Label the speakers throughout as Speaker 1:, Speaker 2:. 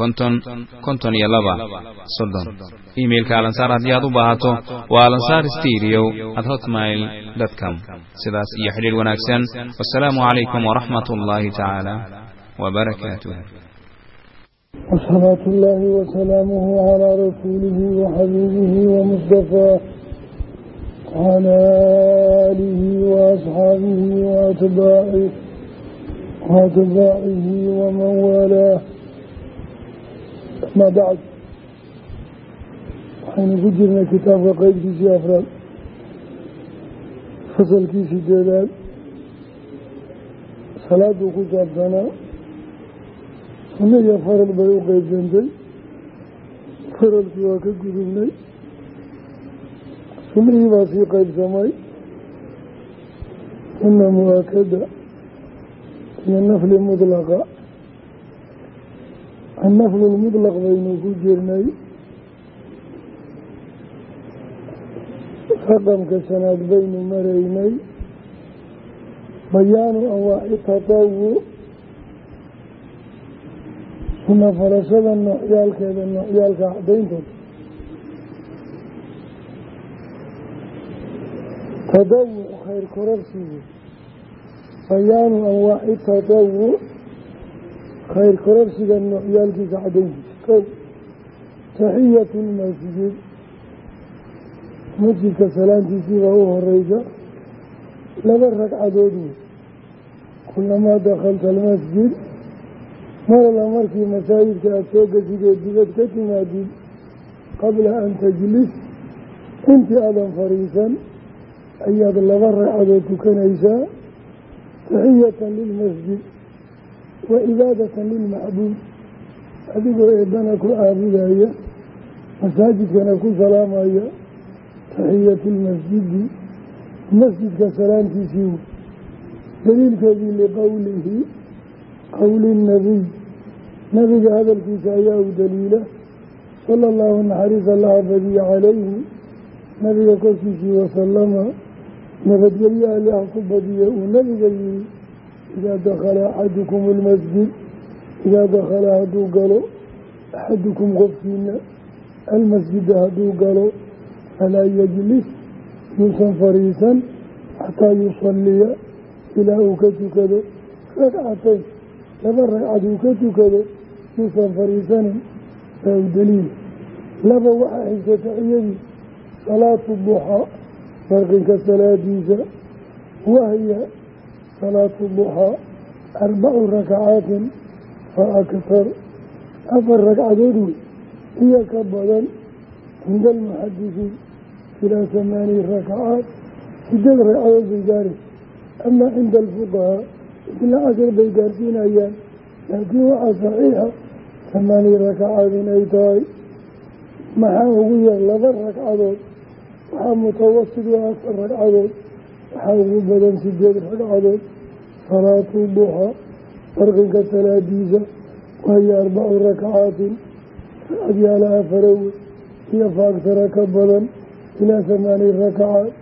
Speaker 1: konton konton iyo laba soddon imailka alansaar haddii aad u baahato waa alansaar stereo at hotmail com sidaas iyo xidhiir wanaagsan wasalaamu calaykum waraxmat ullaahi tacaala wbarakaatuh
Speaker 2: وصلاة الله وسلامه على رسوله وحبيبه ومصطفاه وعلى آله وأصحابه وأتباعه وأتباعه ومن والاه amaa bacd waxaynu ku jirnay kitaabka qeybtiisii afraad fasalkii sideedaad salaaduu ku saabsanaa sunno iyo faral bay u qeybsantay faralkii waa ka gudubnay sunnihii baa sii qeybsamay sunna mu'aakada iyo nafli mudlaqa annaflu lmudlaq baynu ku jirnay raqamka shanaad baynu maraynay bayaanu anwaaci tatawuc sunna farashada noocyaalkeeda noocyaalka cadayntooda tadawuc khayr kororsigu bayaanu anwaaci tatawuc khayr kororsiga noocyaalkiisa cadayntiisa kow taxiyatu lmasjid masjidka salaantiisiibaa u horeysa laba ragcadood wey kulamaa dakhalta almasjid mar alla markii masaajidka aada soo geshidee dibad ka timaadid qabla an tajlis intii aadan fadhiisan ayaad laba ragcadood tukanaysaa taxiyatan lilmasjid wa ibaadatan lilmacbuud adigoo eebbana ku caabudaya masaajidkana ku salaamaya taxiyatu lmasjidi masjidka salaantiisii wey daliilkeedii liqowlihi qowli nabiy nabiga hadalkiisa ayaa u daliila sala allahu naxariis allaha badiya calayhi nabiga korkiisii wasalama nabadgelyo allah ku badiya uu nabiga yihi idaa dakhala axadukum almasjid idaa dakhala hadduu galo axadukum qofkiina almasjida hadduu galo falaa yajlis yuusan fariisan xataa yusalliya ilaa uu ka tukado ragcatayn laba ragcad uu ka tukado yuusan fariisanin baa u daliila laba waxaa xigta taxiyadii salaatu duxaa barqinka salaadiisa wahya salaatu duxaa arbacu rakacaatin fa aktar afar ragcadood wey iyo ka badan cinda almuxadisiin ilaa samaani rakacaat sideed ragcadood bay gaaraysa amaa cinda alfuqahaa isla cashar bay gaarsiinayaan laakiin waxaa saxiixa samaani rakacaad inay tahay. Maxaa ugu yar laba ragcadood waxaa mutawasid u afar ragcadood waxaa ugu badan sideed ragcadood salaatu duxa farqinka salaadiisa wahiyo arbacu rakacaatin ragcadyaala afarowe iyo faagsara ka badan ilaa samaani rakacaat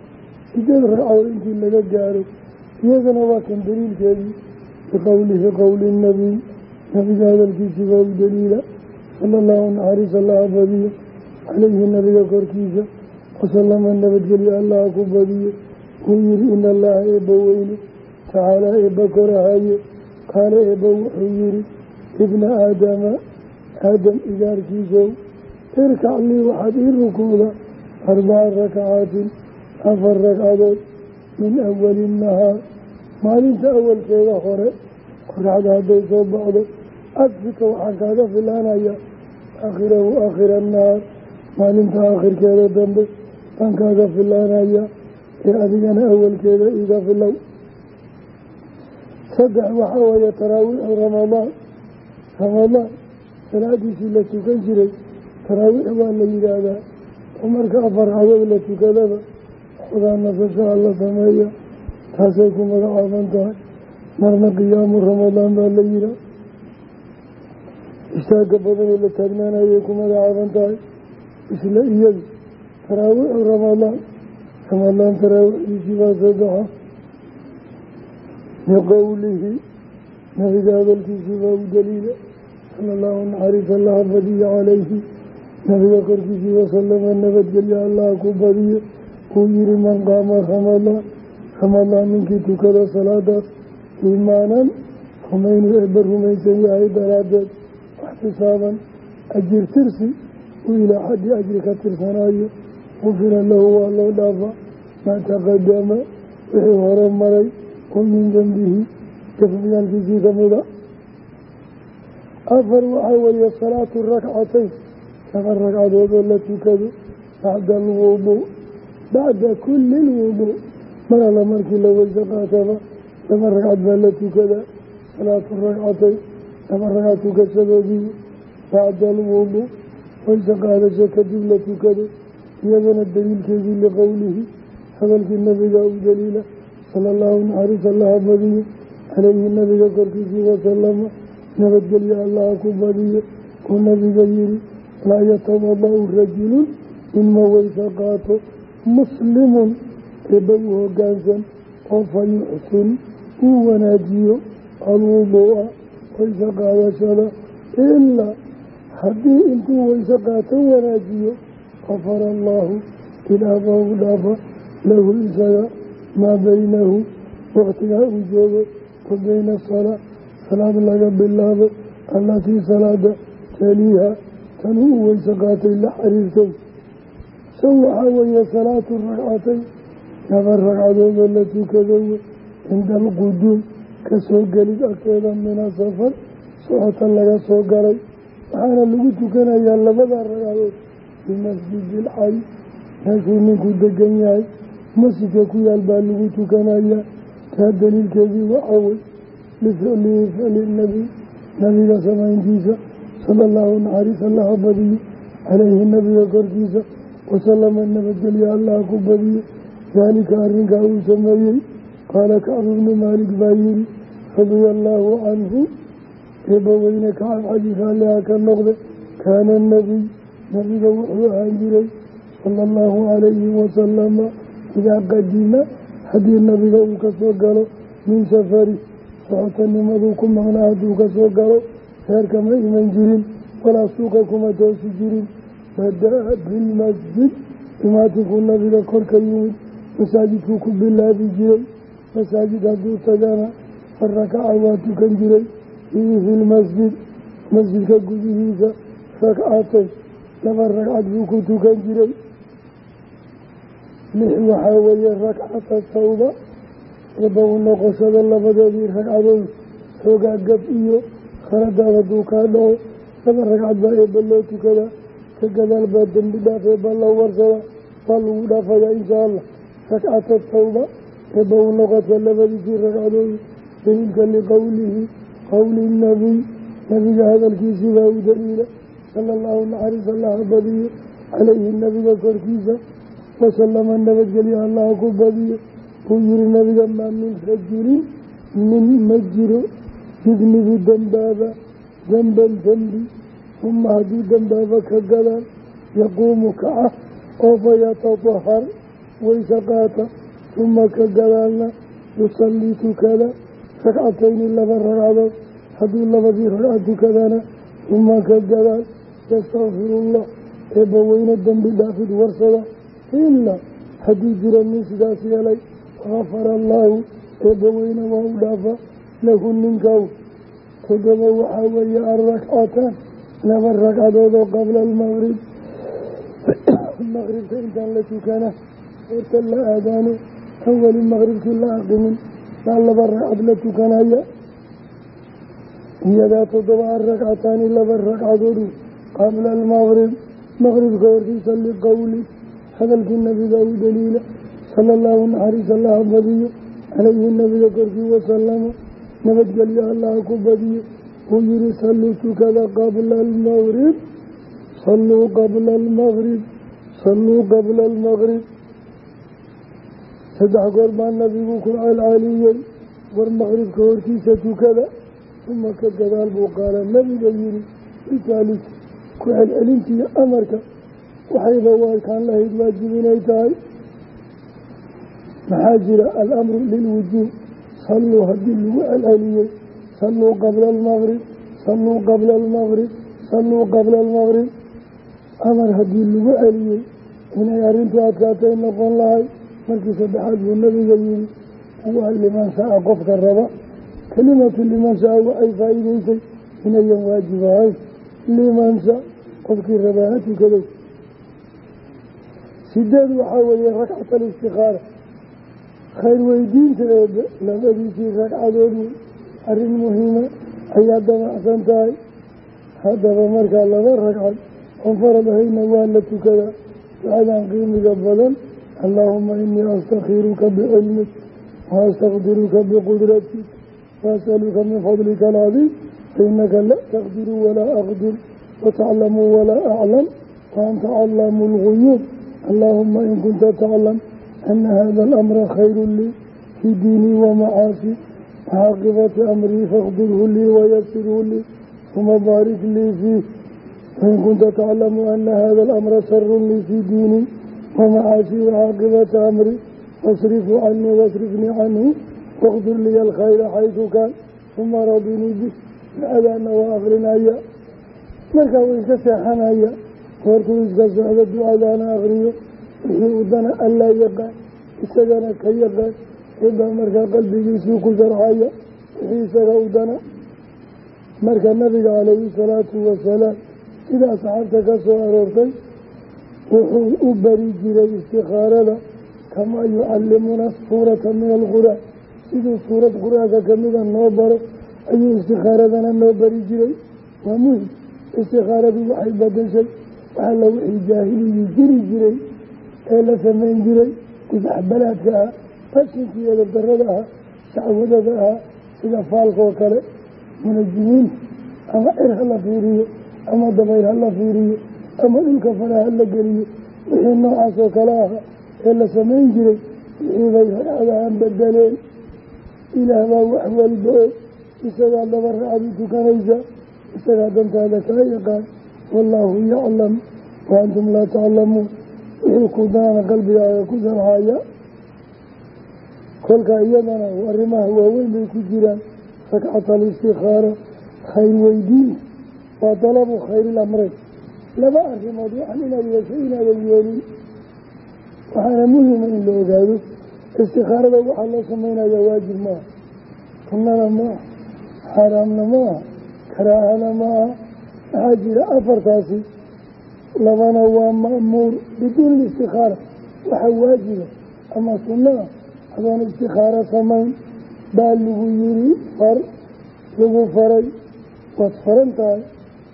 Speaker 2: sideed ragcadood intii laga gaaro iyadana waa kan daliilkeedii biqowlihi qowli nabiy nabiga hadalkiisii baa u daliila sala allahu naxariis allaha badiyo calayhi nabiga korkiisa wasalama nabadgelyo allaha ku badiyo wuu yihi ina allaha eebba weyne tacaalaa eebba korahaye qaala eebba wuxuu yihi ibna aadama aadam igaarkiisow irkac lii waxaad ii rukuuda arbaca rakcaatin afar ragcadood min awali nahaar maalinta awalkeeda hore qoraxda hadday soo baxdo agfika waxaan kaaga filaanaya aakhirahu aakhira annahaar maalinta aakhirkeeda dambe baan kaaga filaanaya ee adigana awalkeeda iga filow saddex waxaa weeye taraawiixu ramadaan ramadaan salaadiisii la tukan jiray. Taraawiix waa la yidhaahdaa. Oo marka afar cadood la tukadaba. Xogaa nasashaa la sameeya. Taasay ku magacaaban tahay. Marna qiyaamu ramadaan baa la yihaa istaaga badanoo la taagnaanayay ku magacaaban tahay. Isla iyadu taraawiixu ramadaan ramadaan soo baxa liqowlihi nabiga hadalkiisii baa u daliila sala allahu naxariis allaha badiya calayhi. Nabiga korkiisii wasalama nabadgelyo allaha ku badiyo. Uu yihi man qaama ramadaan ramadaan ninkii tukada salaadaas iimaanan rumaynu eebba rumaysan yahay daraaddeed waxtisaaban ajir tirsi uu ilaa xaddi ajri ka tirsanayo gufira lahu waa loo dhaafa. Maa taqadama wixii hore maray oo min dembihi gafafyaalkiisii ka mida afar waxaa weeye salaatu rakcatayn laba ragcadood oo la tukado bacda alwuduu bacda kulli lwuduu mar alla markii la weyse qaataba laba ragcad baa la tukadaa salaatu ragcatayn laba ragcad tukashadoodii bacda alwuduu weyse qaadasho kadib la tukado iyadana daliilkeedii liqowlihi hadalkii nabiga u daliila sala allahu naxariis allaha badiyo calayhi nabiga korkiisii wasalama nabadgelyo allaha ku badiyo uu nabiga yihi laa yatawada'u rajulun inma weyse qaato muslimun eebba u hoggaansan oo fa yuxsin uu wanaajiyo alwuduu'a weyse qaadashada ilaa haddii intuu weyse qaato wanaajiyo gafara allaahu ilaah baa u dhaafa lahu isaga maa baynahu waqtigaa uu joogo wa bayna asalaa salaad laga bilaabo allatii salaada taliiha tan uu weyse qaatay la xiriirtay san waxaa weeye salaatu ragcatay laba ragcadoodoo la tukado cinda alquduum ka soo gelid agteeda mina safar socota laga soo galay waxaana lagu tukanayaa labada ragcadood bimasjidi ilxay meeshuu ninku degan masjidka ku yaal baa lagu tukanayaa. Taa daliilkeedii waxawey lificlihi ficli nabi nabiga samayntiisa sala allahu naxariis allaha badiyo calayhi nabiga korkiisa wasalama nabadgelyo allaha ku badiyo daalika arrinkaa uu sameeyey. Qaala kacbu bnu maalik baa yihi radia allaahu canhu eebbaweyne kacab xadiis ka noqde kaana nabiy. Nabiga wuxuu ahaan jiray sala allahu calayhi wasalama idaa qadima haddii nabiga uu ka soo galo min safari socotannimaduu ku maqnaa hadduu ka soo galo reerka ma iman jirin walaa suuqa kuma toosi jirin. Bada-a bilmasjid imaatinkuu nabiga korka yimid masaajidkuu ku bilaabi jiray masaajid hadduu tagana farakaca waa tukan jiray fiihi fi lmasjid masjidka gudihiisa rakcatay laba ragcad buu ku tukan jiray lix waxaa weeye rakcata eebba u noqoshada labadeedii ragcadood xoogaa gab iyo khaladaad hadduu kaa dhaco. Laba ragcad baa eebba loo tukadaa ka gadaal baa dembi dhaaf eebba la warsada waa lagu dhaafayaa inshaa allah. Rakcata tawba eebba u noqota labadiisii ragcadood daliilka liqowlihi qowli nabiy nabiga hadalkiisii baa u daliila sala allahu naxariis badiyo calayhi nabiga korkiisa wasalama nabadgelyo allaha ku badiyo uu yihi nabiga maa min rajulin nin ma jiro yudnibu dembaaba demban dembi uma hadduu dembaaba ka gadaan yaquumu kaca oo fayatatahar wayse qaata uma ka gadaalna yusallii tukada ragcatayni laba ragcadood hadduu labadii ragcad tukadana uma ka gadaal yastakfirullah eebba weyne dembi dhaafid warsada ilaa hadduu jiro nin sidaas yeelay gafara allaahu eebbaweyne waa u dhaafa lahu ninkaw todoba waxaa weeye arrakcataan laba ragcadoodoo qabla almaqrib maqribka intaan la tukana horta la aadaano an weli maqribkii la aqimin baa laba ragcad la tukanaya iyadaa toddoba ragcataani laba ragcadoodu qabla almaqrib maqribka hortiisa liqowli hadalkii nabiga u daliila sala allahu naxariis allaha badiyo calayhi nabiga korkii wasalama nabadgelyo allaha ku badiyo uu yihi salluu tukada qabla almaqrib salluu qabla almaqrib salluu qabla almaqrib saddex goor baa nabigu ku celceliyey war maqribka hortiisa tukada uma ka gadaal buu qaala nabiga yihi itaalis ku celcelintiiyo amarka waxayba waakaan lahayd waajib inay tahay. Maxaa jira alamru lilwujuub? Salluu haddii lagu celceliyey salluu qabla almaqrib salluu qabla almaqrib salluu qabla almaqrib amar haddii lagu celiyey inay arrintu adkaatay noqon lahay markii saddexaad buu nabiga yihi waa liman shaa qofka raba kelimatu liman shaa waxay faa'iideysay inayan waajib ahayn. Liman shaa qofkii rabaa sideed waxaa weeye ragcat alistikaara khayr weydiinta eebe labadiisii ragcadood arrin muhiima ayaa damacsan tahay. Haddaba markaa laba ragcad oon farad ahayna waa la tukadaa. Ducadan qiimiga badan. Allaahuma inii astakhiruka bicilmik waastaqdiruka biqudratik waasaluka min fadlika alcadiim fainaka la taqdiru walaa aqdir wataclamu walaa aclam callaamu lguyuub allaahuma in kunta taclam ana hada alamra khayru lii fii diinii wamacaasi caaqibati amrii faqdirhu lii wayasirhu lii uma baarik lii fiih wain kunta taclamu ana hada alamra sharun lii fii diinii wamacaasi wacaaqibata amrii fasrifu canii wasrifnii canhu waqdir liya alkhayra xaysu kaan uma radinii bi ducadaana waa akrinaya markaa wuu iska seexanaya goortuu iska socdo ducadaana akriyo wixii udana allaa yaqaan isagana ka yaqaan eebaa markaa qalbigiisii ku sharxaya wixii isaga udana marka nabiga calayhi salaatu wasalaam sida asxaabta ka soo aroortay wuxuu u bari jiray istikaarada kamaa yucalimuna suurata min alqur'aan siduu suurad qur'aanka kamida noo baro ayuu istikaaradana noo bari jiray. Waa muhiim istikaaradii waxay badashay waxalla wixii jaahiliyii jiri jiray ee la samayn jiray gudaxbalaadka ah qashinkii eedadarada ah shacwadada ah sida faalkaoo kale munajimiinta ama cir ha la fiiriyo ama dabayl ha la fiiriyo ama dhulka fara ha la geliyo wixii noocaas oo kale aha ee la samayn jiray wixii bay ragcadahan bedeleen. Ilaah baa wax walba og isagaa laba racdi tukanaysa isagaa dantaada kaa yaqaan wallaahu yaclam wa antum laa taclamuun wixii ku daana qalbigaaga ku sarxaya kolka iyadana arrimaha waaweyn bay ku jiraan rakcat alistikaara khayr weydiinta waa dalabu khayri amreyn laba arrimood waxaan inaad yeesho inaadan yeelin waxaana muhima in la ogaado istikaarada waxaa loo samaynayaa waajib maaha sunnana maaha xaaraamna maaha karaahana maaha maxaa jira afartaasi labana waa ma'muur biduuni istikaara waxa waajiba ama sunnaa adoon istikaaro samayn baa lagu yiri far lagu faray. Waad faran tahay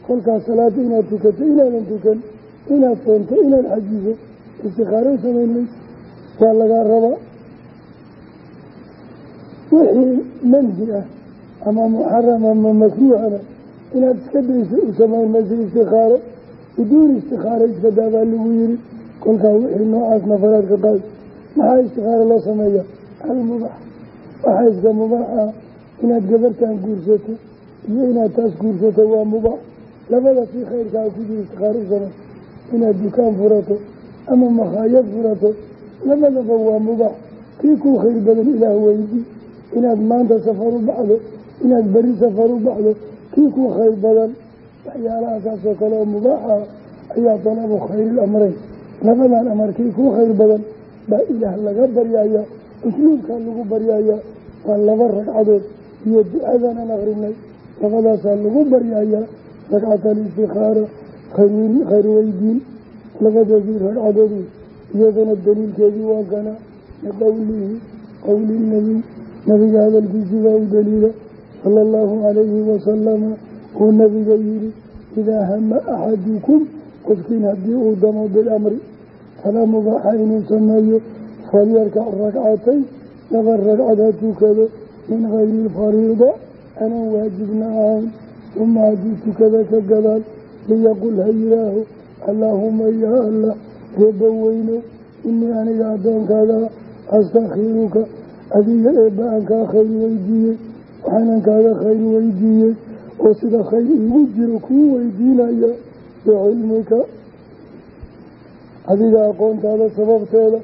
Speaker 2: kolkaas salaada inaad tukato inaadan tukan inaad soonto inaad xajiso istikaaro samayn mayso waa lagaa rabaa. Wixii manhi ah ama muxaram ama makruuhana inaad iska dayso u samayn mayso istikaaro biduuni daabaa lagu yiri kolkaa wixii noocaas nafaraadka qaad maxaa istikaaro loo sameeya almubax. Waxaa iska mubaax ah inaad gabartan guursato iyo inaad taas guursato waa mubaax labada kii khayrkaa ku jira istikaaro samay inaad dukaan furato ama makhaayad furato labadaba waa mubaax kii kuu khayr badan ilaah weydii inaad maanta safar u baxdo inaad beri safar u baxdo kii kuu khayr badan waxyaalahasaasoo kale oo mubaaxa ayaa dalabu khayri amreyn labadan amarkii kuu khayr badan baa ilaah laga baryayaa usluubkaa lagu baryayaa waa laba ragcadood. Iyo ducadanaan akrinay labadaasaa lagu baryayaa ragcat alistikaara khayr weydiin labadeedii ragcadood iyadana daliilkeedii waa kana liqowlihi qowli nabiy. Nabiga hadalkiisii u daliila sala allahu calayhi wasalama uu nabiga yihi idaa hama axadukum qofkiin haddii uu damo bilamri fala mubaaxa inuu sameeyo falyarkac ragcatay laba ragcad ha tukado min gayri ilfariida aanan waajibna ahayn uma haddii tukada ka gadaal liyaqul ha yihaaho allaahuma yaa allah eebba weyno inii aniga addoonkaaga astakhiruka adiga eebba aan kaa weydiiyey waxaanan khayr weydiiyey oo sida khayr iigu jiro kuu weydiinaya bicilmika adiga aqoontaada sababteeda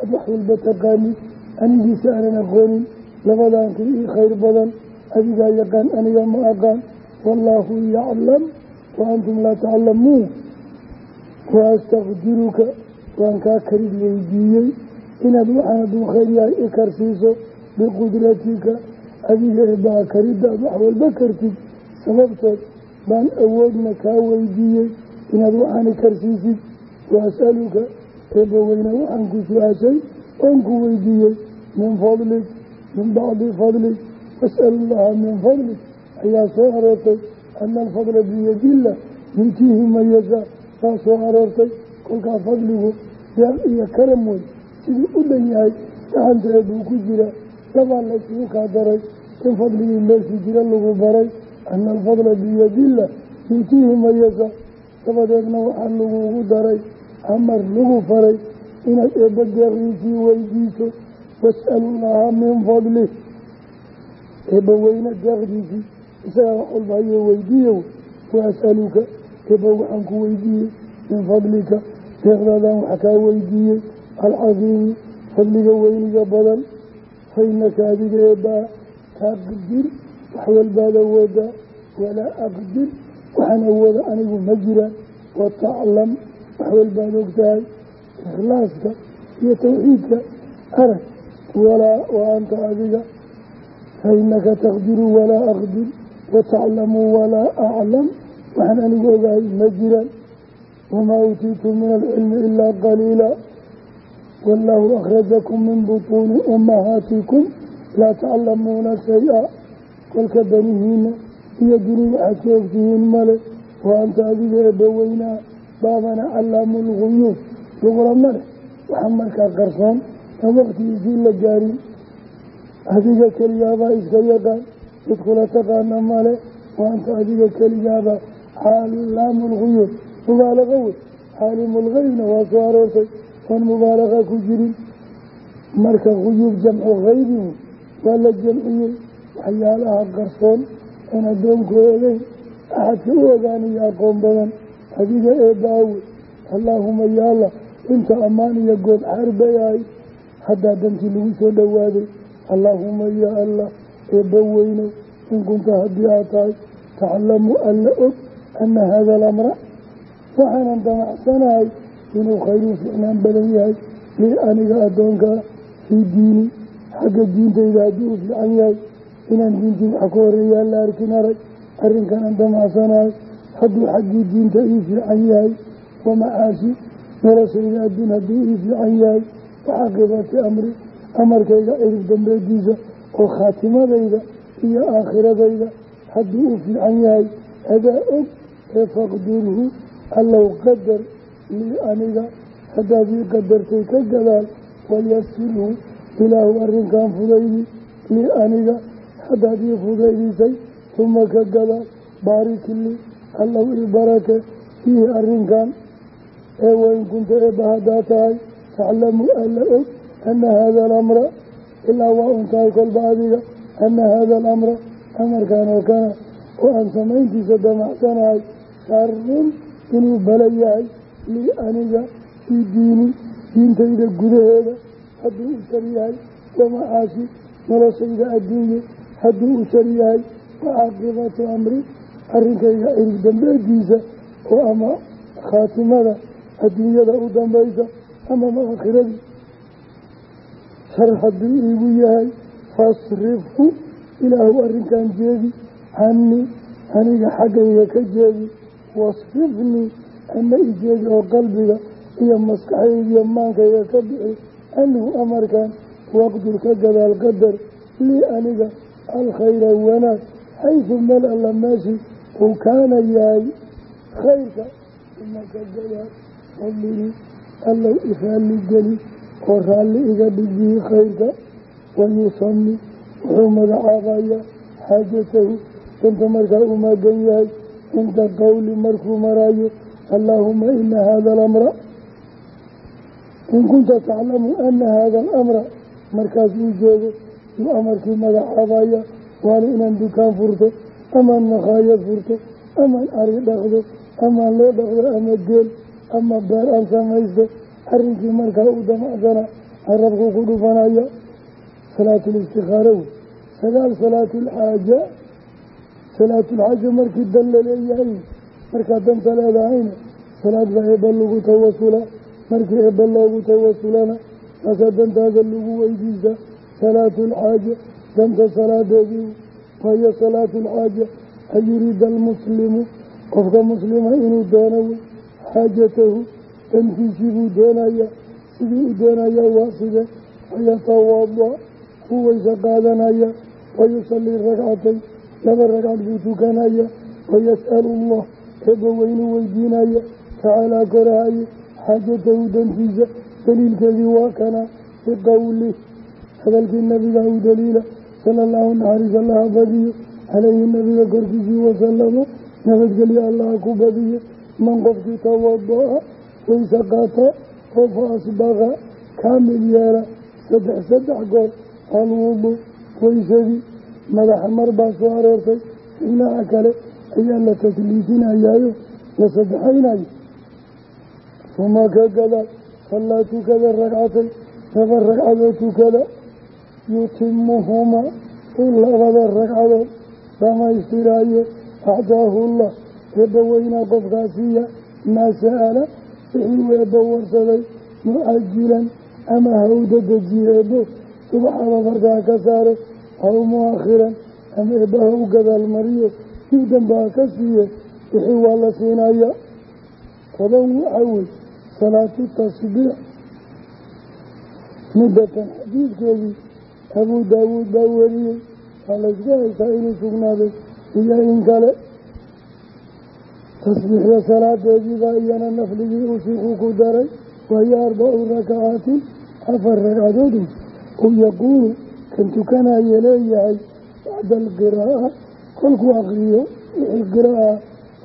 Speaker 2: aad wax walba taqaanid anigiisa aanan aqoonin labadaanki ii khayr badan adigaa yaqaan aniga ma aqaan. Wallaahu yaclam wa antum laa taclamuun. Wa astakdiruka waan kaa karid weydiiyey. Inaad waxaan hadduu khayr yahay i karsiiso biqudratika adiga eebaa karidda aad wax walba kartid sababteed baan awoodna kaa weydiiyey inaad waxaani karsiisid. Wa asaluka eebba weyne waxaan ku su'aashay oon ku weydiiyey min fadlik min bacdi fadlik was'al llaha min fadlik ayaa soo aroortay ana alfadla biyadillah yutiihi man yashaa saa soo aroortay kolkaa fadligu deeq iyo karam wey siduu u dhan yahay gacanteed buu ku jira labaa la isugu kaa daray in fadligii meeshii jira lagu baray ana alfadla biyadillah yutiihi man yashaa dabadeedna waxaa lagugu daray amar lagu faray inaad eebba deeqdiisii weydiiso was'alullaha min fadlih eebba weyne deeqdiisii isagaa wax walba hayo weydiiyo wa as'aluka eebba waxaan ku weydiiyey min fadlika. Deeqdaadaan wax kaa weydiiyey alcadiimi fadliga weyniga badan fainaka adiga eebbaa taqdir wax walbaad awoodaa walaa aqdir waxaan awooda anigu ma jiraan. Wataclam wax walbaad ogtahay ikhlaaska iyo tawxiidka arag walaa wa anta adiga fainaka taqdiru walaa aqdir wataclamu walaa aclam waxaan anigu ogahay ma jiraan. Wamaa uutiitum min alcilmi ilaa qaliila wallaahu akhrajakum min butuuni ummahaatikum laa taclamuuna shay-a kolka banihiina iyo duni waxaad ka ogtihiin male wa anta adiga eebba weynaa baabana callaamu lguyuub lugula male waxa markaa qarsoon aan waqtigiisii la gaarin adiga keligaabaa iska yaqaan cid kula taqaana male wa anta adiga keligaaba callaamu lguyuub oon mubaalaqa ku jirin marka guyuub jamcu haybin waa la jamciyey. Waxyaalaha qarsoon aan addoonku ogeyn axadka u ogaaniyo aqoon badan. Adiga eebbaawe allaahuma yaalla inta ammaan iyo bay ahayd haddaa dantii lagu soo dhowaaday allaahuma yaa allah eebba weynow in kunta haddii aad tahay taclamu alla og ana haada alamra waxaanan inuu khayru ficnaan badan yahay lii aniga addoonkaa fii diini xagga diintayda haddii uu fiican yahay inaan diintii wax ka horeeyaa la arkin arag arrinkanaan damacsanahay hadduu xaggii diinta ii fiican yahay wa macaashi noloshayda adduun hadduu ii fiican yahay waxaqibati amri amarkayga cirib dambeediisa oo khaatimadayda iyo aakhiradayda hadduu u fiican yahay adaa og ee faqdurhu allow qadar lii aniga haddaad ii qadartay ka gadaal wayasirhu ilaahu arrinkan fudaydi lii aniga haddaad ii fudaydisay uma ka gadaal baariki lii allow ii barake fiihi arrinkan ee wain kunta eebba haddaa tahay taclamu alla og ana haada alamra ilaa waa un tahay kolba adiga ana haada alamra amarkan oo kana oo aan samayntiisa damacsanahay sharun inuu bala yahay lii aniga fii diini diintayda gudaheeda. Hadduu u shar yahay wamacaashi noloshayda adduunye hadduu u shar yahay wa caaqibatu amri. Arrinkayga cirib dambeediisa oo ama khaatimada adduunyada u dambaysa ama maakhiradii shar hadduu iigu yahay fasrifhu ilaahu arrinkan jeedi. Canii aniga xaggayga ka jeedi ana ijeedi oo qalbiga iyo maskaxaygiiyo maankayga ka bixi anhu amarkan waqdur ka gadaal qadar lii aniga alkhayra wanaag xaysu meel alla meeshii uu kaana yahay khayrka uma ka gadaal fadligii allow iraalli geli oo raalli iga dhigbihi khayrka wayusami wuxuu magacaabayaa xaajatahu danta markaa uu maagan yahay cinda qowli markuu maraayo allaahuma ina hada alamra. In kunta taclamu ana hada alamra. Markaas uu joogo yuu amarkii magacaabaya waana inaan dukaan furto amaan makhaayad furto amaan ari dhaqdo amaan loo dhaqdo ama geel ama beer aan samaysto arrinkii markaa u damacsana carabkuu ku dhufanaya salaatulistikhaaro wey. Sagaal salaatulxaaja salaatulxaaja markii dan la leeyahay markaa danta leedahayna salaad baa eebba lagu tawasula. Markii eebba loogu tawasulana taasaa dantaada lagu weydiisa salaatulxaaja danta salaadeedii wahiyo salaatulxaaja an yuriida almuslimu. Qofka muslima inuu doono wey xaajatahu dantiisii buu doonaya sidii u doonaya waa side wayatawada ku weyse qaadanaya wayusallii ragcatay laba ragcad buu tukanaya wayas'alu allah eebba weynuu weydiinaya tacaalaa korahaye xaajatahu dantiisa daliilkeedii waa kana biqowlih hadalkii nabiga u daliila sala allahu naxariis allaha badiyo calayhi nabiga korkiisii wasalamo nabadgelyo allaha ku badiyo man qofkii tawada-a qaata oo asbaqa kaamil yeela saddex saddex goor alwudu waysadii madaxa mar baa soo aroortay dhinaca kale ayaa la tasliisinayaayo la saddexaynayo uma ka gadaal sallaa tukada ragcatay laba ragcadood tukada yutimuhumaa uu labada ragcadood dhamaystiraayo acdaahullah eebba weynaa qofkaasiiya maa sa'ala wixii weebba warsaday mu'ajilan ama hawda dejiye eebbo subaxaba fartaa ka saare aw muakhiran ama eebbaha u gadaal mariyo dib dambaa ka siiye wixii waa la siinaya toban waxaa wey salaatu tasbiix. Muddatan xadiidkeedii abuu daawuud baa wariyey waa laysku haystaa inuu sugnaaday iyo in kale? Tasbiixda salaadeediibaa iyana nafligii uu shiiku ku daray wahiyo arbacu rakacaatin afar ragcadood uu yaquulu. Kan tukanaye leeyahay bacda alqiraa'a kolkuu aqriyo wixii qira'a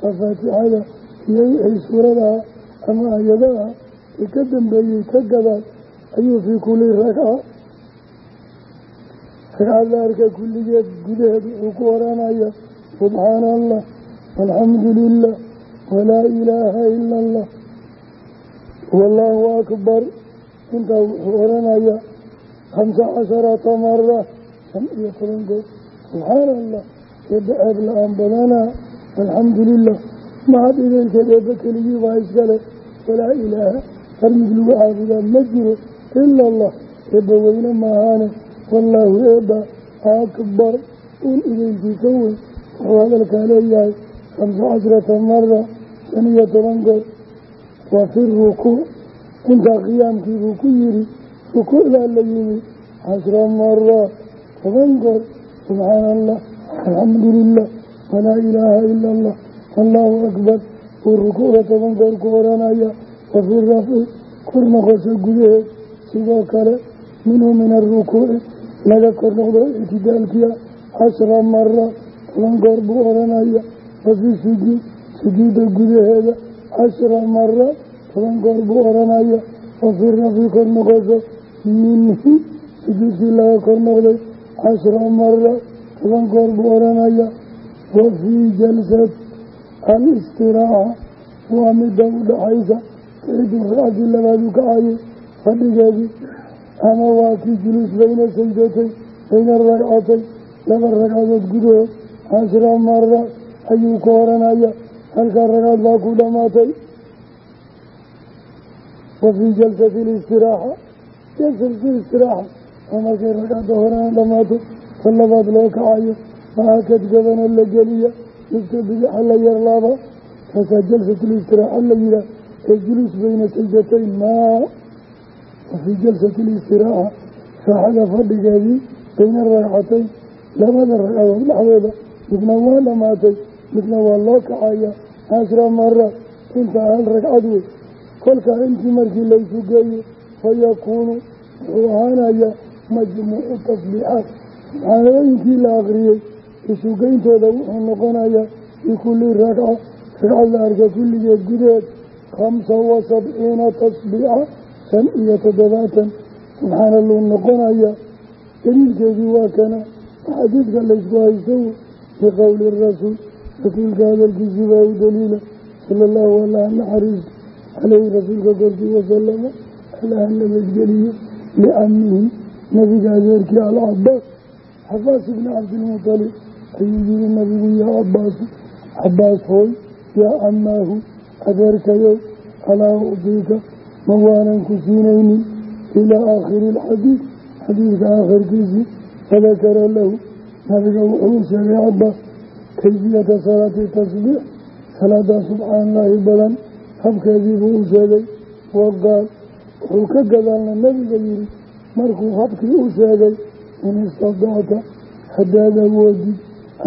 Speaker 2: waa faatixada iyo wixii suuradaha ama ayadaha ee ka dambeeyey ka gadaal ayuu fii kulli ragca ragcad arka kulligeed gudaheed wuxuu ku oranaya subxaana allah alxamdu lilah walaa ilaaha ila allah wallaahu akbar. Intaa wuxuu oranayaa khamsa casharata mara shan iyo toban goor. Subxaana allah ceeb la'aan badanaa alxamdu lilah mahad idaylkeed eebba keligii baa iskale. Walaa ilaaha farmid lagu caabudaa ma jiro ila allah. Eebba weyne maahaane wallaahu eebba akbar uun idaylkii ka weyn. Wuxuu hadalkaa leeyahay khamsa casharata mara shan iyo toban goor. Wa fi rukuuc intaa qiyaamkiibuu ku yidhi rukuucdaa la yimi cashra maraat toban goor. Subxaana allah alxamdu lilah walaa ilaaha ila allah wallaahu akbar. Uu rukuucda toban goor ku oranaya wa fi rafci kor noqosho gudaheed. Sidoo kale minhu min arukuuci laga kor noqdo ictidaalkiia cashra maraat toban goor buu oranaya wa fi sujuud sujuudda gudaheeda cashra maraat toban goor buu oranaya wa fi rafci kor noqosho minhu sujuudkii laga kor noqday cashra maraat toban goor buu oranaya wa fii jalsat al-istiraaxa waa midda u dhaxaysa kaciduu ragcadii labaadu kacayay fadhigeedii ama waa kii juluus bayna saydatay bayna ragcatay laba ragcadood gudahood cashra maraat ayuu ka oranaya halkaa ragcad baa ku dhammaatay wa fii jalsati listiraaxa jalsati listiraaxa oo markay ragcadda horena dhammaato ta labaad loo kacayo mahakad gabana la geliya lugta bidaxa la yarlaaba taasaa jalsatulistiraaxa la yihaah ee juluus bayna sajdatayn maa wa fii jalsati listiraaxa raaxada fadhigeedii bayna ragcatayn labada ragcadood dhexdooda midna waa dhammaatay midna waa loo kacaya cashra mara intaa hal ragcad wey kolkaa intii markii laysu geeyo fayakuunu wuxuu ahaanayaa majmuucu tasbiixaat subxaanalooyinkii la akriyey isugeyntooda wuxuu noqonayaa fii kulli ragca ragcad la arka kulligeed gudaheed khamsa wa sabciina tasbiixa shan iyo toddobaatan. Subxaana luu noqonayaa daliilkeedii waa kana xadiidka laysku haysto biqowli rasuul rasuulka hadalkiisii baa u daliila sala allahu alaha naxariisto caleyhi rasuulka korkii wasalama alaha nabadgeliyo licamihi nabiga adeerkii alcabaas cabaas ibni cabdilmutalib ayuu yihi nabigu yaa cabaasu cabaas hooy yaa camaahu adeerkayow alaa udiika ma waanan ku siinaynin ilaa aakhiri alxadiid xadiidka aakhirkiisii fadakara lahu nabiga wuxuu sheegay cabaas kayfiyata salaati tasbiix salaadaa subxaanallaahi badan habkeediibuu u sheegay waqaal wuxuu ka gadaalna nabiga yihi markuu habkii u in istadacta haddaad awoodid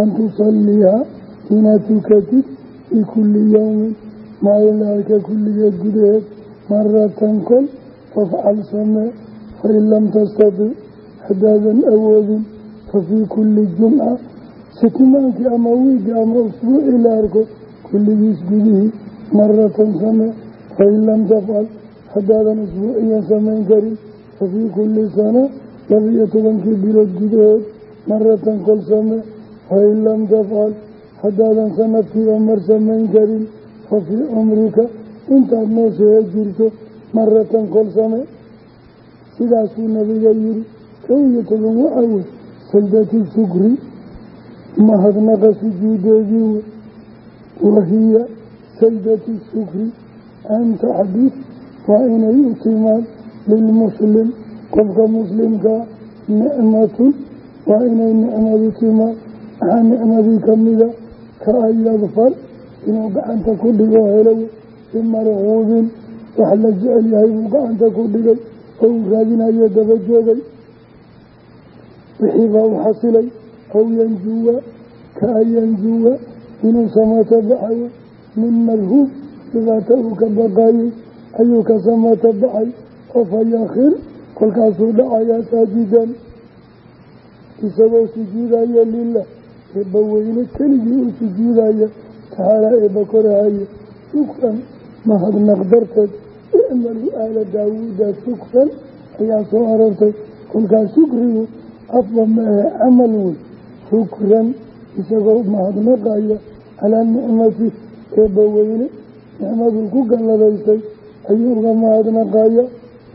Speaker 2: an tusalliihaa inaad tukatid fii kulli yowmin maalin arka kulligeed gudaheed maratan kol fafcal samee fain lam tastatic haddaadan awoodin fa fii kulli jumca sitimaankii ama wiigga ama usbuucii la arko kulligiis gudihii maratan samee fain lam tafcal haddaadan usbuuciyan samayn karin fa kulli sana laba-iyo tobankii bilood gudahood maratan kol samee fain lam tafcal haddaadan sanadkiiba mar samayn karin fa fii cumrika intaad noosheega jirto maratan kol samee sidaasuu nabiga yihi kow iyo toban waxaa wey sajdatu shukri mahadnaqa sujuudeedii wey wahiya sajdatu shukri an taxdid waa inay u timaad lilmuslim qofka muslimkaa nicmatun waa inay nicmadu timaad maxaa nicmadii kamida ka an yadfar inuu gacanta ku dhigo helo bimarquubin wax la jecel yahay buu gacanta ku dhigay oo uu raadinayo daba joogay. Wixii baa u xasilay aw yanjuwa ka an yanjuwa inuu samato baxayo. Min malhuub dhibaata uu ka baqayey ayuu ka samato baxay. Oo fayakhir kolkaasuu dhacayaa saajidan isagoo sujuudaya lilah eebba weyne keligii u sujuudaya tacaalaa eebba korahaya shukran mahadnaq darteed icmalu aala daawuuda shukran ayaa soo arortay kolkaas shukrigu afba maahe camal wey shukran isagoo mahadnaqaya calaa nicmati eebba weyne nicmaduu ku galladaystay ayuu uga mahadnaqaya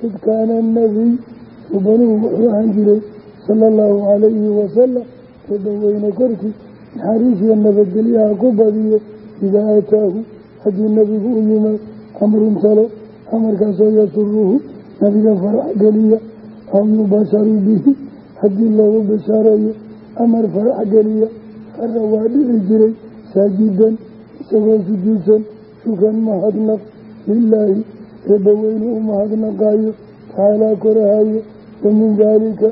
Speaker 2: id kaana nabiy subanuhu wuxuu ahaan jiray sala allahu calayhi wasalam eebba weyne korkii naxariisiya nabadgelyaha ku badiyo idaa ataahu haddii nebigu u yimaad amrun talo amarkaasoo yasuruhu nabiga farax geliya aw yubasharu bihi haddii loogu bishaareeyo amar farax geliya fara waa dhici jiray saajidan isagoo sujuudsan shukran mahadnaq lilaahi eebba weyne u mahadnaqaayo tacaalaa korahayo wa min daalika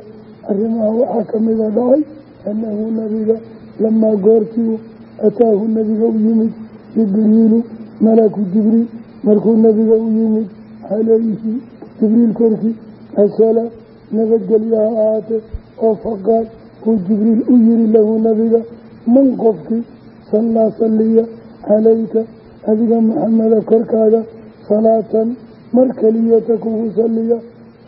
Speaker 2: arrimaha waxaa ka mida dhacay annahu nabiga lamaa goortii ataahu nabiga u yimid jibriilu malaku jibriil markuu nabiga u yimid calayhi jibriil korkii asala nabadgelyaha ahaatee oo faqaal uu jibriil u yiri lahu nabiga man qofkii sallaa salliya calayka adiga maxameda korkaaga salaatan mar keliyata kugu salliya.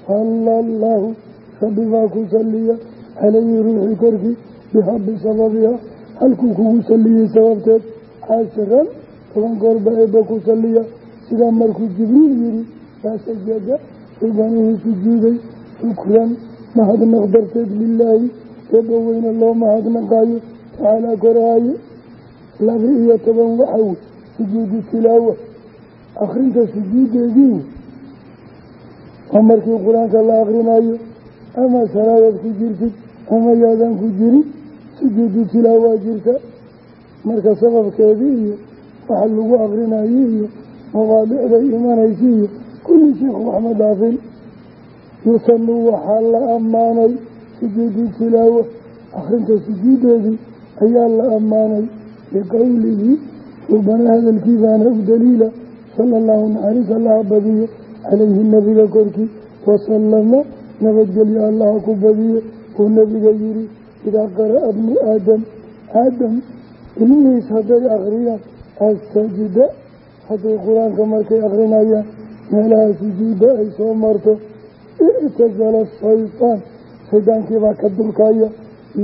Speaker 2: Salla allaahu rabbi baa ku salliya. Calayhi ruuxii korkii biha bisababiha halkuu kugu salliyey sababteed cashiran toban goorba eebba ku salliya. Sidaa markuu jibriil yidhi yaa sajada subanuhu sujuuday. Shukran mahadnaq darteed lilaahi eebba weyne loo mahadnaqaayo tacaalaa koraaye laba iyo toban waxaw sujuudu tilaawa akhrinta sujuudeedii waa markii qur'aanka la akrinayo ama salaadaad ku jirtid ama yaadan ku jirin sujuudu tilaawaa jirta. Marka sababkeedii iyo waxa lagu akrinayo iyo mawaadicday imanaysa iyo kulli sheikhu waxma dhaafin yusanu waxaa la ammaanay sujuudu tilaawa akrinta sujuudeedii ayaa la ammaanay liqowlihi suubana hadalkiibaana u daliila sala allahu naxariis allaha badiyo calayhi nabiga korkii wasalama nabadgelyo allaha ku badiye. Uu nabiga yihi idaa qara'a bnu aadam aadam ilmihiis hadday akhriyaan astajida hadday qur'aanka markay akrinayaan meelaha sujuudda ay soo marto ictasala shaydaan shaydaankiibaa ka dulkaya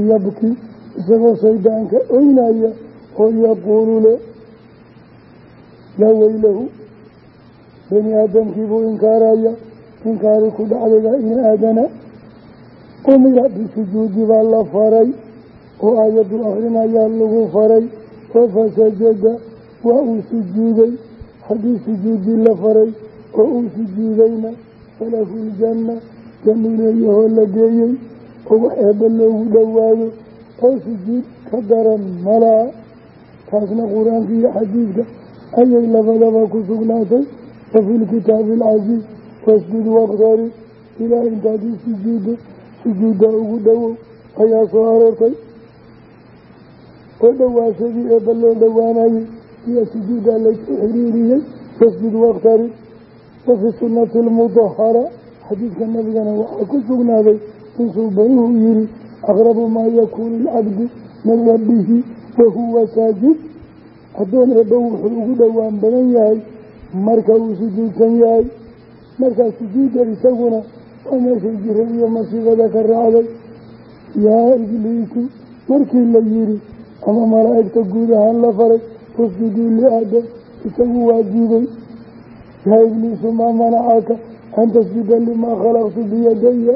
Speaker 2: yabki isagoo shaydaanka oynaya oo yaquulu le yaa weylahu bani aadamkiibuu inkaaraya inkaari ku dhacdayda in aadana umira bisujuudi baa la faray oo aayaddu akrinayaa lagu faray. Oo fasajada waa uu sujuuday. Haddii sujuudii la faray oo uu sujuudayna falahu ljanna jannuu leeyahoo la geeyey oo wax eebba loogu dhowaado oo sujuud ka daran malaa taasna qur'aanka iyo xadiidka ayay labadaba ku sugnaatay wa fi lkitaabi alcasiiz wasjud waqtari ilaa intaadii sujuuddo sujuudda ugu dhowow ayaa soo aroortay oo dhowaashadii eebba loo dhowaanayay iyo sujuuddaa laysu xiriiriyey wasjud waqtari wa fi sunnati almudahara xadiidka nabigana waxaa ku sugnaaday insuu banuhu yihi aqrabu maa yakuunu alcabdu min rabbihi wahuwa saajid addoon eebba ugu dhowaan badan yahay marka uu sujuudsan yahay markaa sujuudda isaguna waa meeshay jira iyo masiibada ka raacday. Yaa ibliisu markii la yidhi ama malaa'igta guud ahaan la faray usjuduu liaadam isagu waa diiday yaa ibliisu maa manacaka an tasjuda limaa khalaqtu biyadaya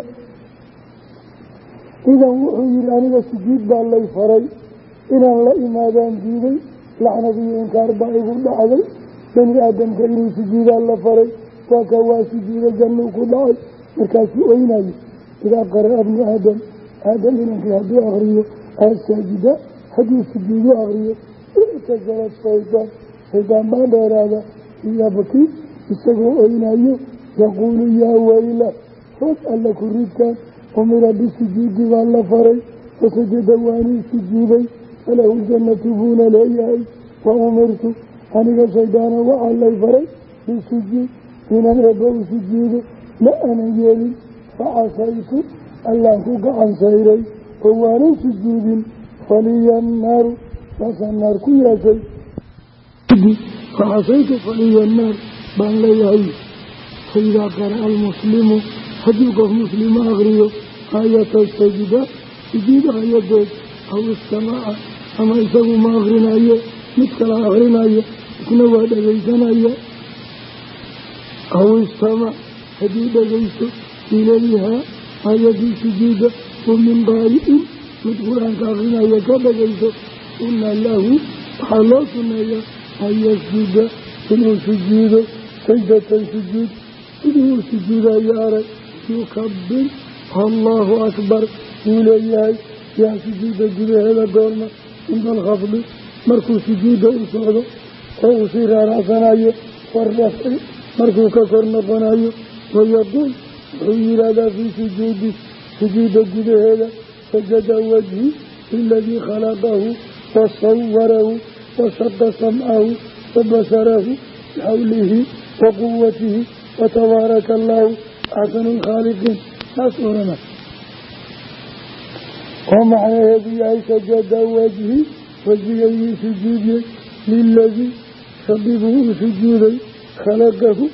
Speaker 2: idan wuxuu yihi aniga sujuud baa lay faray. Inaan la imaadaan diiday lacnad iyo inkaar baa igu dhacday bani aadamka inuu sujuudaan la faray waa ka waa sujuuda jannuu ku dhacay. Markaasuu oynayo idaa qara'a bnu aadam aadam inankii hadduu akriyo asaajida hadduu sujuudu akriyo ictasala shaydaan shaydaan baa dheeraada yabki isagoo oynayo yaquulu yaa weyla hoos alla ku ridkaan umira bisujuudi baa la faray fasajada waanuu sujuuday falahu ljannatu buuna leeyahay wa aniga shaydaana waxaa lay faray bisujuud inaan eebba u sujuudo ma aanan yeelin. Facasaytu allaan ku gacan sayray oo waanan sujuudin. Faliya naaru saasaan naar ku yeeshay. Facasaytu faliya naar baan leeyahay. Faidaa qara'a almuslimu haddii qof muslima akriyo aayata sajda sujuud aayadeed aw istamaca ama isagu ma akrinayo mid kala akrinayo isna waa dhegaysanaya aw istamac hadduu dhegaysto ilayhaa aayadii sujuuda wa min baari'in. Mid qur'aanka akrinaya ka dhegayso sunna lahu waxaa loo suneeyaa an yasjuda inuu sujuudo sajdatan sujuud sidii uu sujuudayo arag yukabir allaahu akbar wuu leeyahay yaa sujuudda gudaheeda goorma cinda alkhafdi markuu sujuudda u socdo oo uu sii raaracsanayo warrafci markuu ka kor noqonayo wayaquul wuxuu yidhaahdaa fii sujuudi sujuudda gudaheeda sajada wajhi liladii khalaqahu wasawarahu washaqa samcahu wabasarahu bixawlihi wa quwatihi watabaaraka allaahu axsanu lkhaaliqiin saas orana oo macnaheedu yahay sajada wajhi wajhigaygii sujuudiyey liladii rabbiguu u sujuuday khalaqahu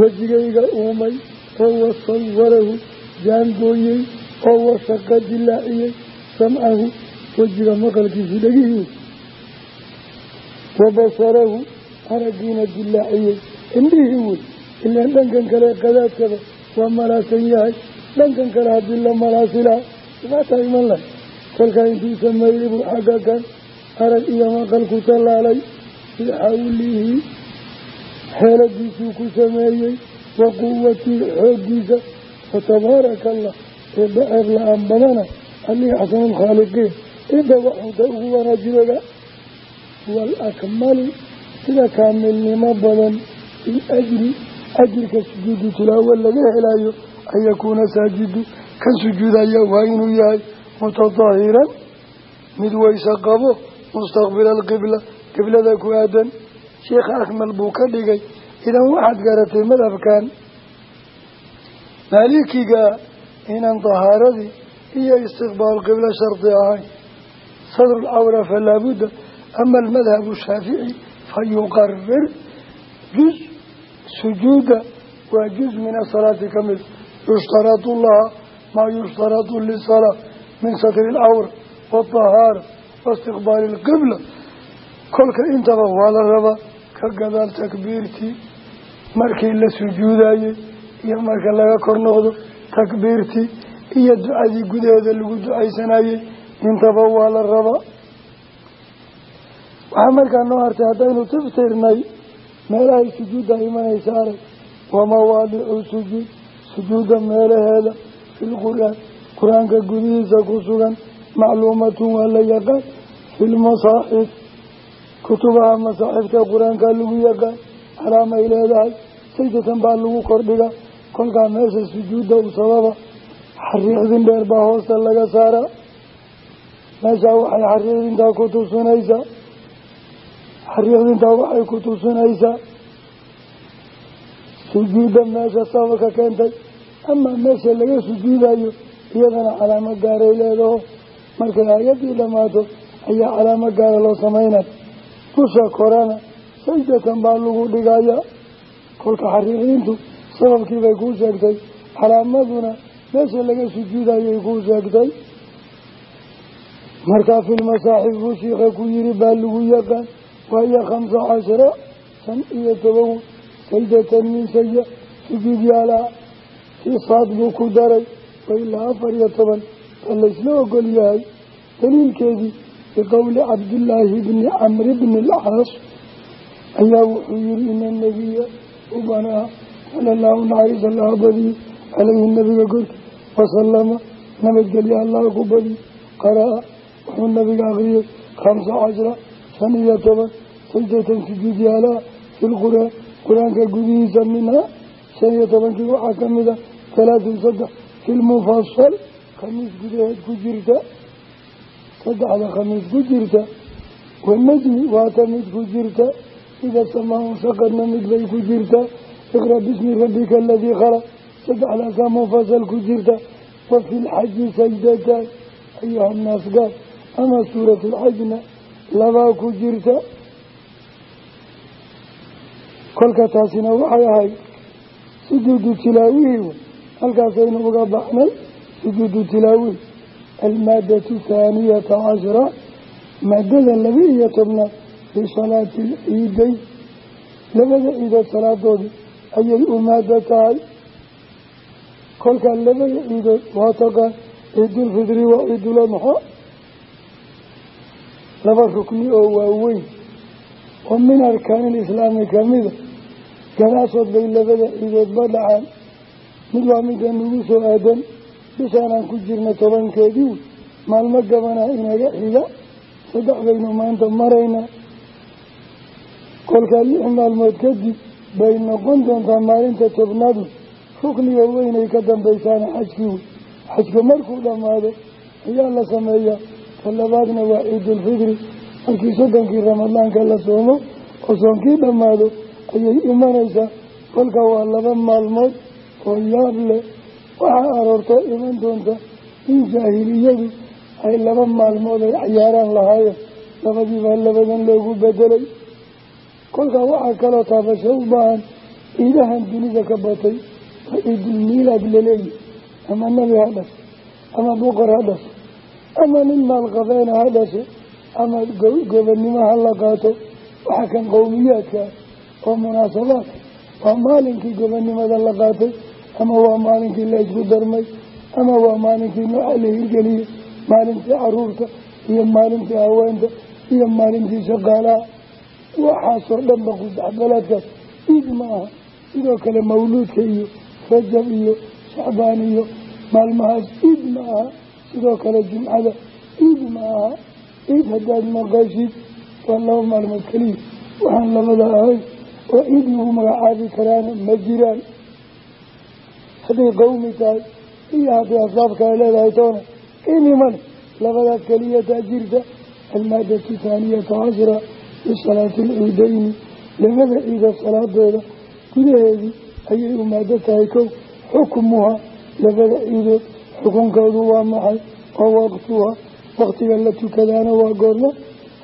Speaker 2: wejigayga uumay oo wasawarahu jaangooyey oo wasaqa dilaaciyey samcahu wejiga maqalkiisii dhegihii wa basarahu araggiina dilaaciyey indhihii wey ilaan dhankan kale qadaadkaba waa malaasan yahay. Dhankan kale haddii la malaasilaa dhibaataa iman lahay. Kolkaa intuu sameeyey buu xagga kan arag iyo maqal ku tallaalay bixawlihi xeeladiisuu ku sameeyey wa quwatii xooggiisa. Fatabaaraka allah eebba ceeb la'aan badana allihii axsanulkhaaliqiin inta waxunta ugu wanaajinooda waalakmalu sida kaamilnimo badan fil ajri ajirka sujuudu tilaawo laga helayo an yakuuna saajidu kan sujuudaya waa inuu yahay mutadahiran mid weyse qabo mustaqbila alqibla qiblada ku aadan sheekha akmal buu ka dhigay idan waxaad garatay madhabkan maalikiga inaan tahaaradii iyo istiqbaal qiblo shardi ahayn sadru lcawra falaa budda ama almadhabu shaafici fa yuqarir juz sujuuda waa juz min asalaati ka mid yushtaratu laha maa yushtaratu lisalaa min satri alcawra waatahaara waistiqbaali alqibla kolka intaba waa la rabaa ka gadaal takbiirtii markii la sujuudayey iyo marka laga kor noqdo takbiirtii iyo ducadii gudaheeda lagu ducaysanayey intaba waa la rabaa waxaa markaa noo hartay haddaynu tiftirnay meelahay sujuudda imanaysa arag wa mawaadicu sujuud sujuudda meelaheeda filqur-aan qur'aanka gudihiisa ku sugan macluumatun waa la yaqaan filmasaaxif kutubaha masaaxifta qur'aanka lagu yaqaan calaamay leedahay sajdatan baa lagu kordhiga kolkaa meesha sujuudda u sababa xariiqdin dheer baa hoosta laga saaraa meeshaa waxay xariiqdintaa ku tusinaysaa xariiqdintaa waxay ku tusinaysaa sujuudda meesha sababka keentay ama meesha laga sujuudayo iyadana calaamo gaaray leedaho markay hay'adii dhammaato ayaa calaamo gaara loo samaynay dusha korana sajdatan baa lagu dhigayaa. Kolka xariiqdintu sababkiibay kuu sheegtay. Calaamaduna meesha laga sujuudayay kuu sheegtay. Markaa filmasaaxif buu shiikha ku yiri baa lagu yaqaan? Waayo khamsa cashara shan iyo toban sajdatan min saya sujuud yaalaa fisaad buu ku daray wailaa afar iyo toban. Baa laysla ogol yahay biqowli cabdillaahi bni camri bni alcaas ayaa wuxuu yihi ina nabiya ubanaa sala allahu naxariis allaha badiye caleyhi nabiga korki wasalama nabadgelya allah ku badiye qaraa wuxuu nabiga akriyey khamsa cashra shan iyo toban sajdatan sujuud yaalaa fi lquraan qur'aanka gudihiisa minhaa shan iyo tobankii waxaa ka mida talaatun saddex fi lmufasal khamiis gudaheed ku jirta saddexda khamiis ku jirta wanajmi waata mid ku jirta ida samaa shaqadna mid bay ku jirta. Iqra bismi rabbika aladii khalaq. Saddexdaasaa mufasal ku jirta wa fi lxaji sajdataan ayuha nnaas gaal ama suuratu lxajna labaa ku jirta. Kolka taasina waxay ahayd sujuudu tilaawihi. Halkaasaynu uga baxnay sujuudu tilaawihi almaadatu thaaniyata cashra maadada laba iyo tobnaad bisalaati alciidayn labada ciidood salaadoodii ayay u maado tahay kolkaa labada ciidood waa taqaan ciidulfidri waa ciiduladxa laba rukni oo waaweyn oo min arkaanilislaami kamida gadaashood bay labada ciidoodba dhacaan mid waa midka nagu soo aadan bishaanaan ku jirna tobankeedii maalmo gabanaa inaga xiga. Saddex baynu maanta maraynaa kolkaa lix maalmood kadib bay noqon doontaa maalinta tobnaadu rukniga weynay ka dambaysaana xajkii wey xajka markuu dhammaado ayaa la sameeyaa. Ka labaadna waa ciidulfidri markii soddonkii ramadaanka la soomo oo soonkii dhammaado ayay imanaysaa. Kolka waa laba maalmood oo yaab leh waxaa aroortoo iman doonta in jaahiliyadu ay laba maalmood ay cayaaraan lahaayeen. Labadiibaa labadan loogu bedelay. Kolkaa waxaa kaloo taabasho u baahan ciidahan dunida ka batay waa ciidul miilaad laleeyahy ama nebi ha dhasho ama boqor ha dhasho ama nin maalqabeena ha dhasho ama gobannimo ha la qaato. Waxaa kan qowmiyaadka oo munaasabaadka waa maalinkii gobannimada la qaatay ama waa maalinkii la isku darmay ama waa maalinkii nooca la hirgeliyey maalintii carruurta iyo maalintii haweenta iyo maalintii shaqaalaha. Waxaasoo dhanba qusaxbalaadkaas ciid ma aha. Sidoo kale mawluudka iyo rajab iyo shacbaan iyo maalmahaas ciid ma aha. Sidoo kale jumcada ciid ma aha. Ciid haddaad maqashid waa laba maalmood keliya. Waxaan labada ahayn oo ciid lagu magacaabi karaana ma jiraan hadday qawmi tahay iyo hadday asbaab kale leedahay toona qiimi male labadaas keliyataa jirta almaadatu thaaniyata cashra bisalaati alciidayni labada ciida salaadooda gudaheedii ayay u maado tahay kow xukmuha labada ciidood xukunkoodu waa maxay oo waqtuha waktiga la tukadaana waa goorma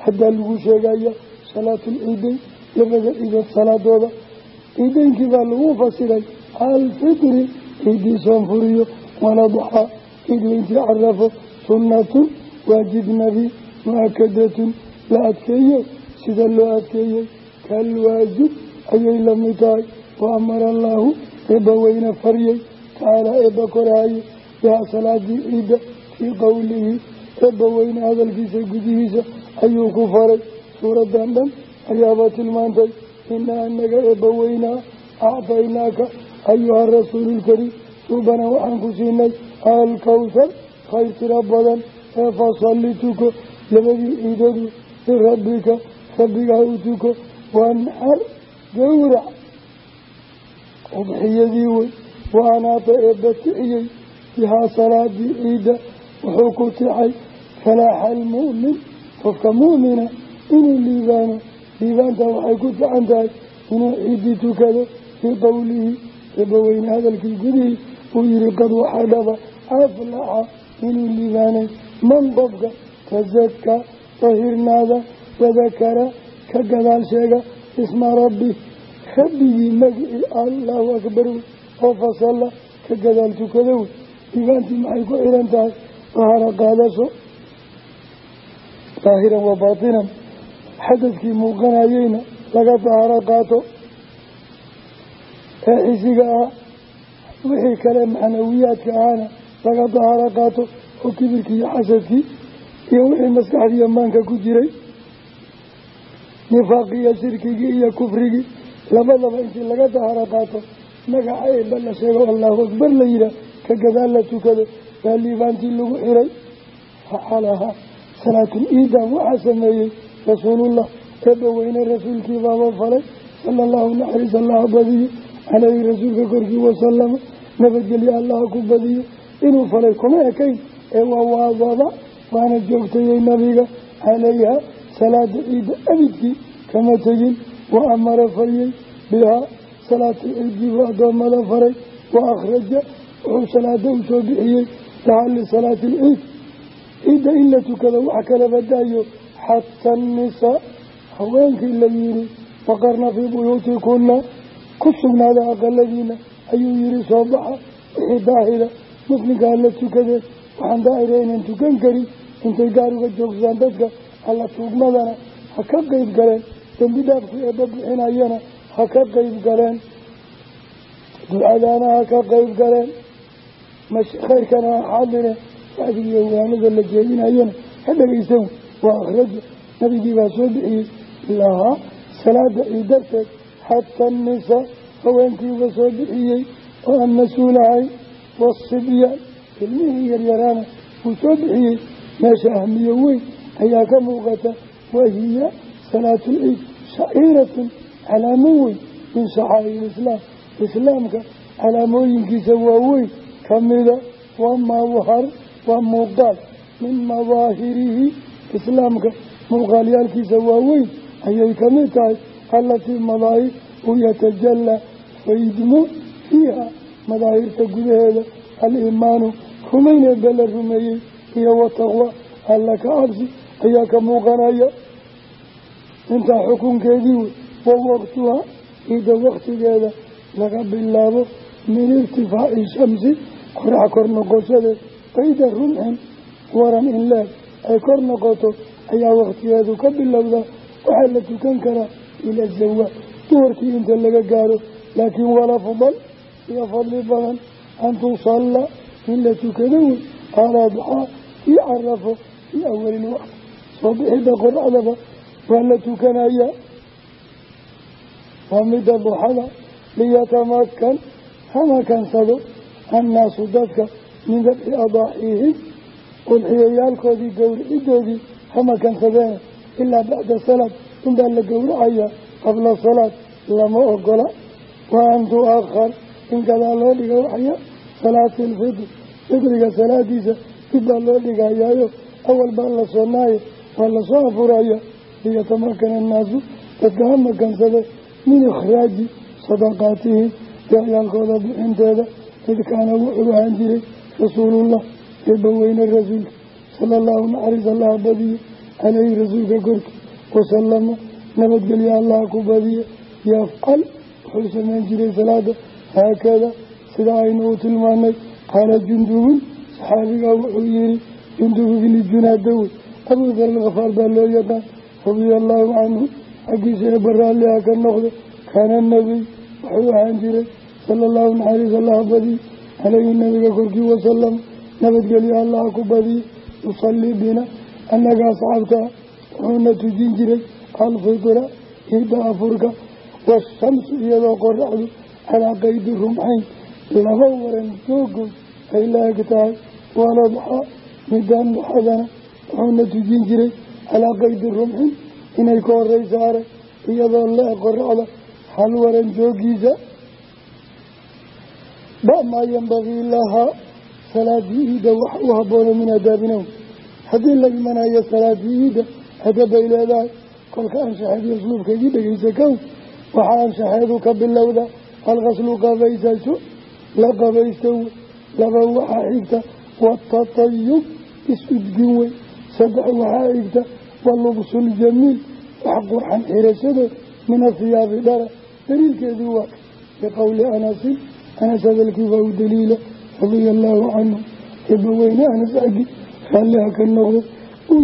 Speaker 2: haddaa lagu sheegaya salaatulciidayn labada ciidood salaadooda ciidaynkii baa lagu fasiray alfitri ciidii soonfuriyo waladxaa ciid weyntii carafo sunnatun waajib nabi mu'akadatun la adkeeye sida loo adkeeyey kalwaajib ayay la mid tahay. Wa amara allaahu eebba weyne faryey tacaalaa eebba koraaye. Bihaa salaadii ciidda fii qowlihi eebba weyne hadalkiisa gudihiisa ayuu ku faray. Suuradan dhan ayaaba tilmaantay. Inaa anaga eebba ayuha rasuululkariim suubana waxaan ku siinay alkawsar khayr tiro badan ee fasalli tuko labadii ciidood lirabbika rabbigaa u tuko wanxar gowrac udxiyadii wey waanaata eebba ticiyey bihaa salaadii ciidda wuxuu ku ticay falaaxa almu'min qofka mu'mina inuu liibaano liibaanta waxay ku tican tahay inuu ciiddii tukado fii qowlihi eebbaweyne hadalkii gudihii uu yihi qad waxaa dhaba aflaxa inuu liibaanay man qofka tasakaa dahirnaada wadakara ka gadaal sheega isma rabbi rabbigii magicii allahu akbar wey oo fasalla ka gadaal tukada wey liibaantii maxay ku xihan tahay? Dahara qaadasho daahiran wa baatinan. Xadadkii muuqanayeyna laga daharo qaato ee xisiga ah. Wixii kale macnawiyaadka ahana laga daharo qaato oo kibirkii iyo xasadkii iyo wixii maskaxdiiyo maanka ku jiray. Nifaaqii iyo shirkigii iyo kufrigii labadaba intii laga daharo qaato magaca eebba la sheego allahu akbar la yihaah ka gadaal la tukado baa liibaantii lagu xiray. Facalahaa salaatul iidan waxaa sameeyey rasuulullah eebba weyne falay sala allahu caleyhi rasuulka korkii wasalama nabadgelye allaha ku badiyo inuu falay kuma ekayn ee waa waadada waana joogtayey nabiga calayha salaada ciidda abidkii kama tegin wa amara faryey bihaa salaata ciidii buu addoommada faray wa akhraja wuxuu salaada u soo bixiyey lahaa lisalaati alciid ciidda in la tukado wax kala badaayo xata annisaa haweenkii la yihi waqarna fii buyuutikunna ku sugnaada aqaladiina ayuu yihi soo baxa wixii daahira muslimkaa la tukadeen waxaan daahira inaan tukan karin intay gaar uga joogsadaan dadka alla tuugmadana ha ka qeyb galeen dembi dhaafkii eebba bixinayana ha ka qeyb galeen ducadaana ha ka qeyb galeen khayrkana ha xaadireen wacdigiiyo waanada la jeedinayana ha dhegaysan waa akhraja nabigii baa soo bixiyey lahaa salaada ciid darteed xataa annisaa haweenkiiba soo bixiyey oo aan mas'uulahay waasibyaan ilmihii yaryaraana wuu soo bixiyey meesha ahmiyo weyn ayaa ka muuqata. Wahiya salaatulciid shaciiratun calaamo weyn min shacaa'ir islaam. Islaamka calaamooyinkiisa waaweyn kamida waa mawhar waa muuqaal. Min madaahirihi islaamka muuqaalyaalkiisa waaweyn ayay ka mid tahay allatii madaahir uu yatajallaa faydmo fiiha madaahirta gudaheeda aliimaanu rumayneeda la rumeeyey iyo wataqwa alla ka cabsi ayaa ka muuqanaya intaa xukunkeedii wey wa waqtuha ciidda waktigeeda laga bilaabo min irtifaaci shamsi qorax kor noqoshadeed bayda rumxin waran in leeg ay kor noqoto ayaa waktigeedu ka bilowda waxaa la tukan karaa ila zawaal duhurkii inta laga gaaro. Laakiin wala fudal iyo fadli badan. An tusalla in la tukado wey aladxaa io carafo fii awalil waqti soo bixidda qoraxdaba waa la tukanayaa waa midda duxada liyatamakan hama kansado annaasu dadka min dabxi adaaxiihim udxiyayaalkoodii gowricidoodii hama kansadeena ilaa bacda salaad unbaa la gowracayaa qabla salaad lama ogola. Wa an tu-akhar in gadaa loo dhiga waxaya salaati ilfitr fitriga salaadiisa dib baa loo dhigayaayo. Awal baa la soonaaye waa la soo afuraya liyatamakana annaasu dadka hama kansade min ikhraaji sadaqaatihim gacyaalkooda bixinteeda. Id kaana wuxuu ahaan jiray rasuulullah eebbaweyne rasuulka sala allahu naxariis allaha badiye caleyhi rasuulka korkii wasalama nabadgelya allaha ku badiye yafcal wuxuu samayn jiray salaada haakada sida aynu u tilmaanay qaala jundubun saxaabigaa wuxuu yihi jundub ibni junaadawe abuudar alkhafaar baa loo yaqaan radia allahu canhu xaggiisa eebba raalliha ka noqda kaana nabiy wuxuu ahaan jiray sala allahu naxariis allaha badiye caleyhi nabiga korkii wasalam nabadgelyo allaha ku badiye yusallii bina annaga asxaabtaa wuxuuna tujin jiray alfitra ciidda afurka washamsu iyadoo qoraxdu calaa qaydi rumxayn laba waran joogood ay la eg tahay waladxa midaan duxadana wuxuuna tujin jiray calaa qaydi rumxin inay ka horeysa arag iyadoo la eg qoraxda hal waran joogiisa. Bamaa yambagii lahaa salaadii iidda waxa u habboona min adaabinaw haddii la imanayo salaadii iidda adabay leedahay. Kolka anshaxeed iyo usluubkaygii dhegeysa kow waxaa anshaxeedu ka bilowda alqaslu qabaysasho la qabaysto wey laba waxaa xigta watatayub is-udgin wey. Saddex waxaa xigta walubsuljamiil wax qurxan xirashadood min athiyaabi dhara. Daliilkeedii waa biqowli anasin anas hadalkiibaa u daliila radia allaahu canhu eebbaweyne anas agi raalliha ka noqday uu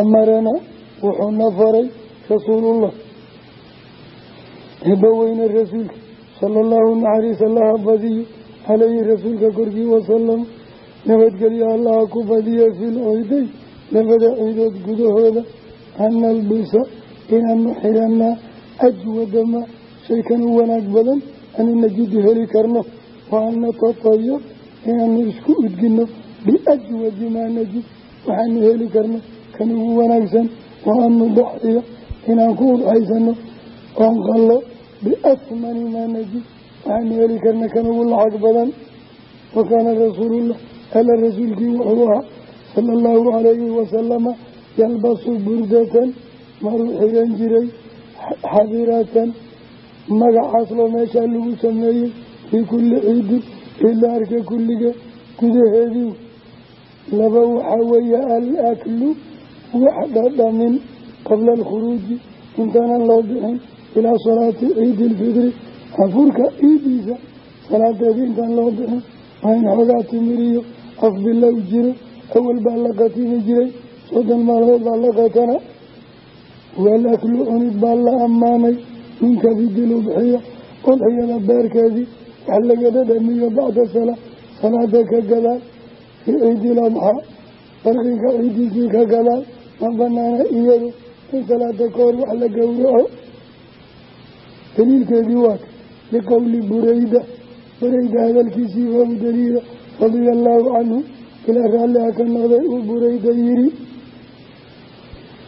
Speaker 2: amarana wuxuuna faray rasuulullah eebbaweyne rasuulka sala allahu naxariis allaha badiyo caleyhi rasuulka korkii wasalam nabadgelyo allaha ku badiya fil ciiday labada ciidood gudahooda an nalbisa inaanu xiranaa ajwadama shaykan u wanaag badan anu najidu heli karno wa an natatayab inaanu isku udgino biajwadi maa najid waxaanu heli karno kan ugu wanaagsan wa an nudaxiya inaan ku udxaysano oon qallo biasmani maa najid waxaanu heli karna kan ugu lacag badan. Wa kaana rasuulullah alla rasuulkii wuxuu ahaa sala allahu calayhi wasalama yalbasu burdatan maruu xiran jiray xadiratan magacaas loo meeshaa lagu sameeyey fii kulli ciidin ciidla arka kullige gudaheedii. Laba waxaa weeye al-aklu wax dhadhamin qabla alkhuruuji intaanan loo bixin ilaa salaati ciidi ilfidri afurka ciidiisa salaadeedii intaan loo bixin waa in xoogaa timiriyo afbilow jiro awal baa la qatimi jiray soddon maalmood baa la qatana. Waalaklu cunid baa la ammaanay udxiya udxiyada beerkeedii wax laga dhadhamiyo bacda salaa salaada ka gadaal fii ciidil adxaa farqiga ciidiisii ka gadaal ma banaana iyadu in salaada ka hor wax la gowraco daliilkeedii waaka liqowli bureyda bureyda hadalkiisii waa u daliila radia allaahu canhu ilaa raalliha ka noqday uu bureyda yidhi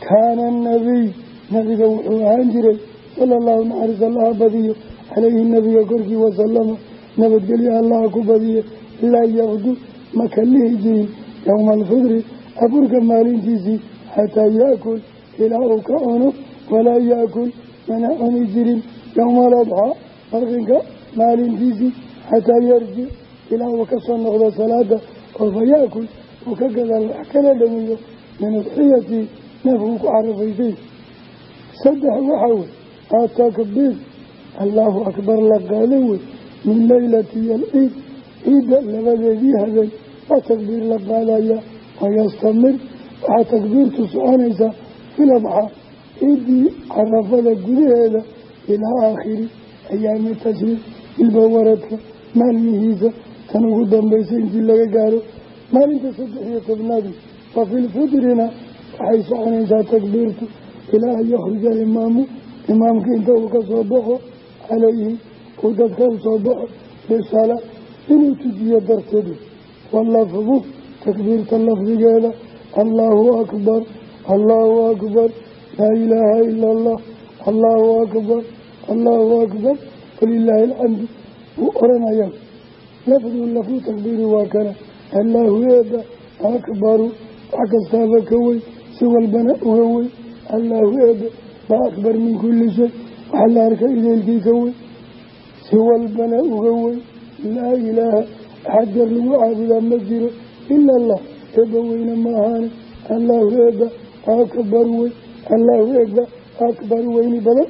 Speaker 2: kaana anabiy nabiga wuxuu ahaan jiray sala allahu naxariis allaha badiyo caleyhi nabiga korkii wasalama nabadgelyo allaha ku badiye laa yaqdu ma kalihi jirin yowma alfidri aburka maalintiisii xataa yaakul ilaa uu ka cuno walaa yaakul mana cuni jirin yowma aladxaa farqinka maalintiisii xataa yarjic ilaa uu ka soo noqdo salaada oo fa yaakul uu ka gadaal wax kala dhamiyo min udxiyatii neefkuu ku carafaysay saddex waxaa wey atakbiir allaahu akbar la qaado wey min leylati labadeedii habeen waa takbiir waxaa takbiirtu soconaysaa filadxaa ciiddii carafada gudaheeda ilaa aakhiri ayaami tashriiq ilba waradka maalmihiisa. Tan ugu dambaysa intii laga gaaro maalinta saddex iyo tobnaadi wa filfitrina waxay soconaysaa takbiirtu ilaa an yakhruja alimaamu imaamka inta uu ka soo baxo calayhi uu dadka u soo baxo bisala inuu tujiyo darteedu walafdu takbiirta lafdigeeda allaahu akbar allaahu akbar laa ilaaha ila allah allaahu akbar allaahu akbar walilaahi alxamdu wuu oranaya lafdu lafdu takbiiri waa kana allaahu eeba akbaru wax kastaaba ka wey si walbana uga wey allaahu eebe baa akbar min kulli shay waxa la arka ideelkii ka wey si walbana uga wey laa ilaaha axad lagu caabudaa ma jiro ila eebba weyne ma ahaane allaahu eebba akbar wey allaahu eebba akbar weyni badan.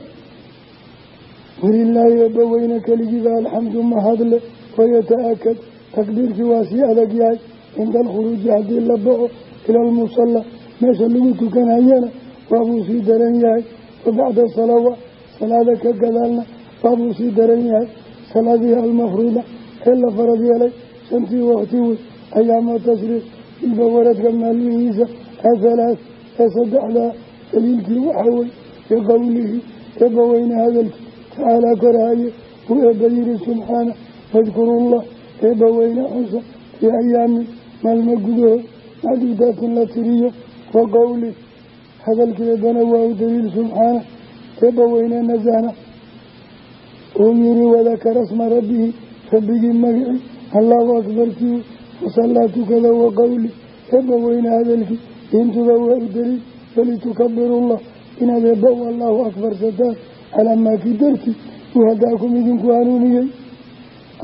Speaker 2: Walilaahi eebba weyne keligiiba alxamdu mahadle wayata-akad takbiirkii waa sii adag yahay. Cinda alkhuruuji haddii la baxo ila almusalla. Meesha lagu tukanayana waabuu sii daran yahay. Wa bacda salawaat salaada ka gadaalna waabuu sii daran yahay. Salaadihi almafruuda ee la farad yeelay shantii waqti wey ayaama tashriiq ilba waradka maalmihiisa athalaat ee saddexdaa daliilkii waxaa wey biqowlihi eebba weyne hadalkii tacaalaa korahaye uu eebba yihi subxaana wadkurullah eebba weyne xusa fii ayaamin maalmo gudahood macduudaatin la tiriyo wa qowli hadalkii eebbana waa u daliil subxaana eebba weyne nasahna uu yihi wadakara sma rabbihi rabbigii allahu akbarkii fasallaa tukada wa qowli eebba weyne hadalkii intuba waa u daliil walitukabiruullah inaad eebba u allahu akbarsataan calaa maakii dartii uu hadaakum idinku hanuuniyey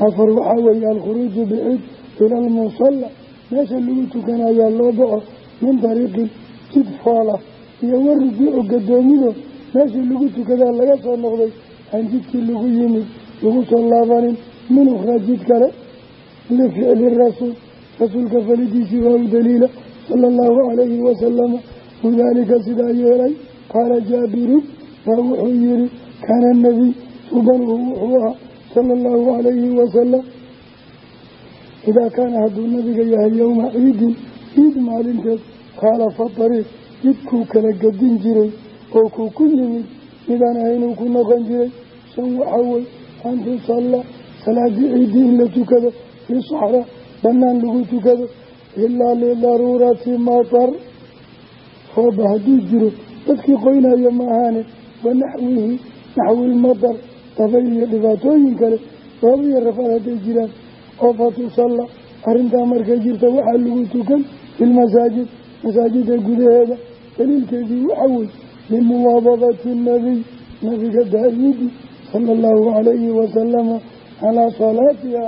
Speaker 2: afar waxaa weeye alkhuruuju bicid ila almusalla meesha lagu tukanayaa loo baxo min dariiqin jid foola iyo warujuucu gadoomido meeshii lagu tukadaa laga soo noqday aan jidkii lagu yimid lagu soo laabanin min ukhraa jid kale lificli rasuul rasuulka falidiisii waa u daliila sala allahu calayhi wasalama wadaalika sidaa yeelay qaala jaabirun baa wuxuu yihi kaana nabiy subanuhu wuxuu ahaa sala allahu calayhi wasalam idaa kaana hadduu nabiga yahay yowma ciidin ciid maalinteed khaalafa dariiq jidkuu kala gadin jiray oo kuu ku yimid midaan ahaynuu ku noqon jiray shan waxaa salaadii ciiddii in la tukado fii saxra bannaan lagu tukado ilaa lidaruurati matar. Rooba hadduu jiro dadkii qoynaya ma ahaane wa naxwihi naxwilmatar dabayl iyo dhibaatooyin kale roob iyo rafaad hadday jiraan oo fa tusalla arrintaa markay jirta waxaa lagu tukan filmasaajid masaajida gudaheeda daliilkeedii waxaa wey limuwaadabati nabiy nabiga daa'imidii sala allahu calayhi wasalama calaa salaatiha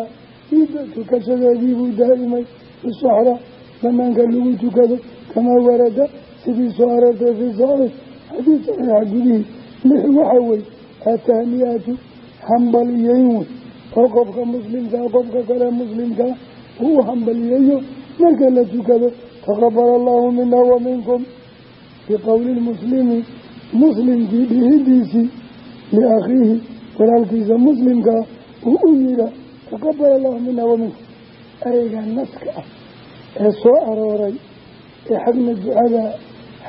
Speaker 2: ciidda tukashadeedii buu daa'imay bisaxra banaanka lagu tukado kamaa warada sidii soo aroortay fii saxiix xadiid saxiixa gudihii lix waxaa wey atahniyaatu hambaliyeyn wey oo qofka muslimkaa qofka kale muslimkaa uu u hambaliyeeyo marka la tukado taqabala allahu mina wa minkum biqowli lmuslimi muslimkii dhihidiisii liakhiihi walaalkiisa muslimkaa uu u yira taqabala allahu mina wa minkum ereygaa naska ah ee soo arooray ee xagna ducada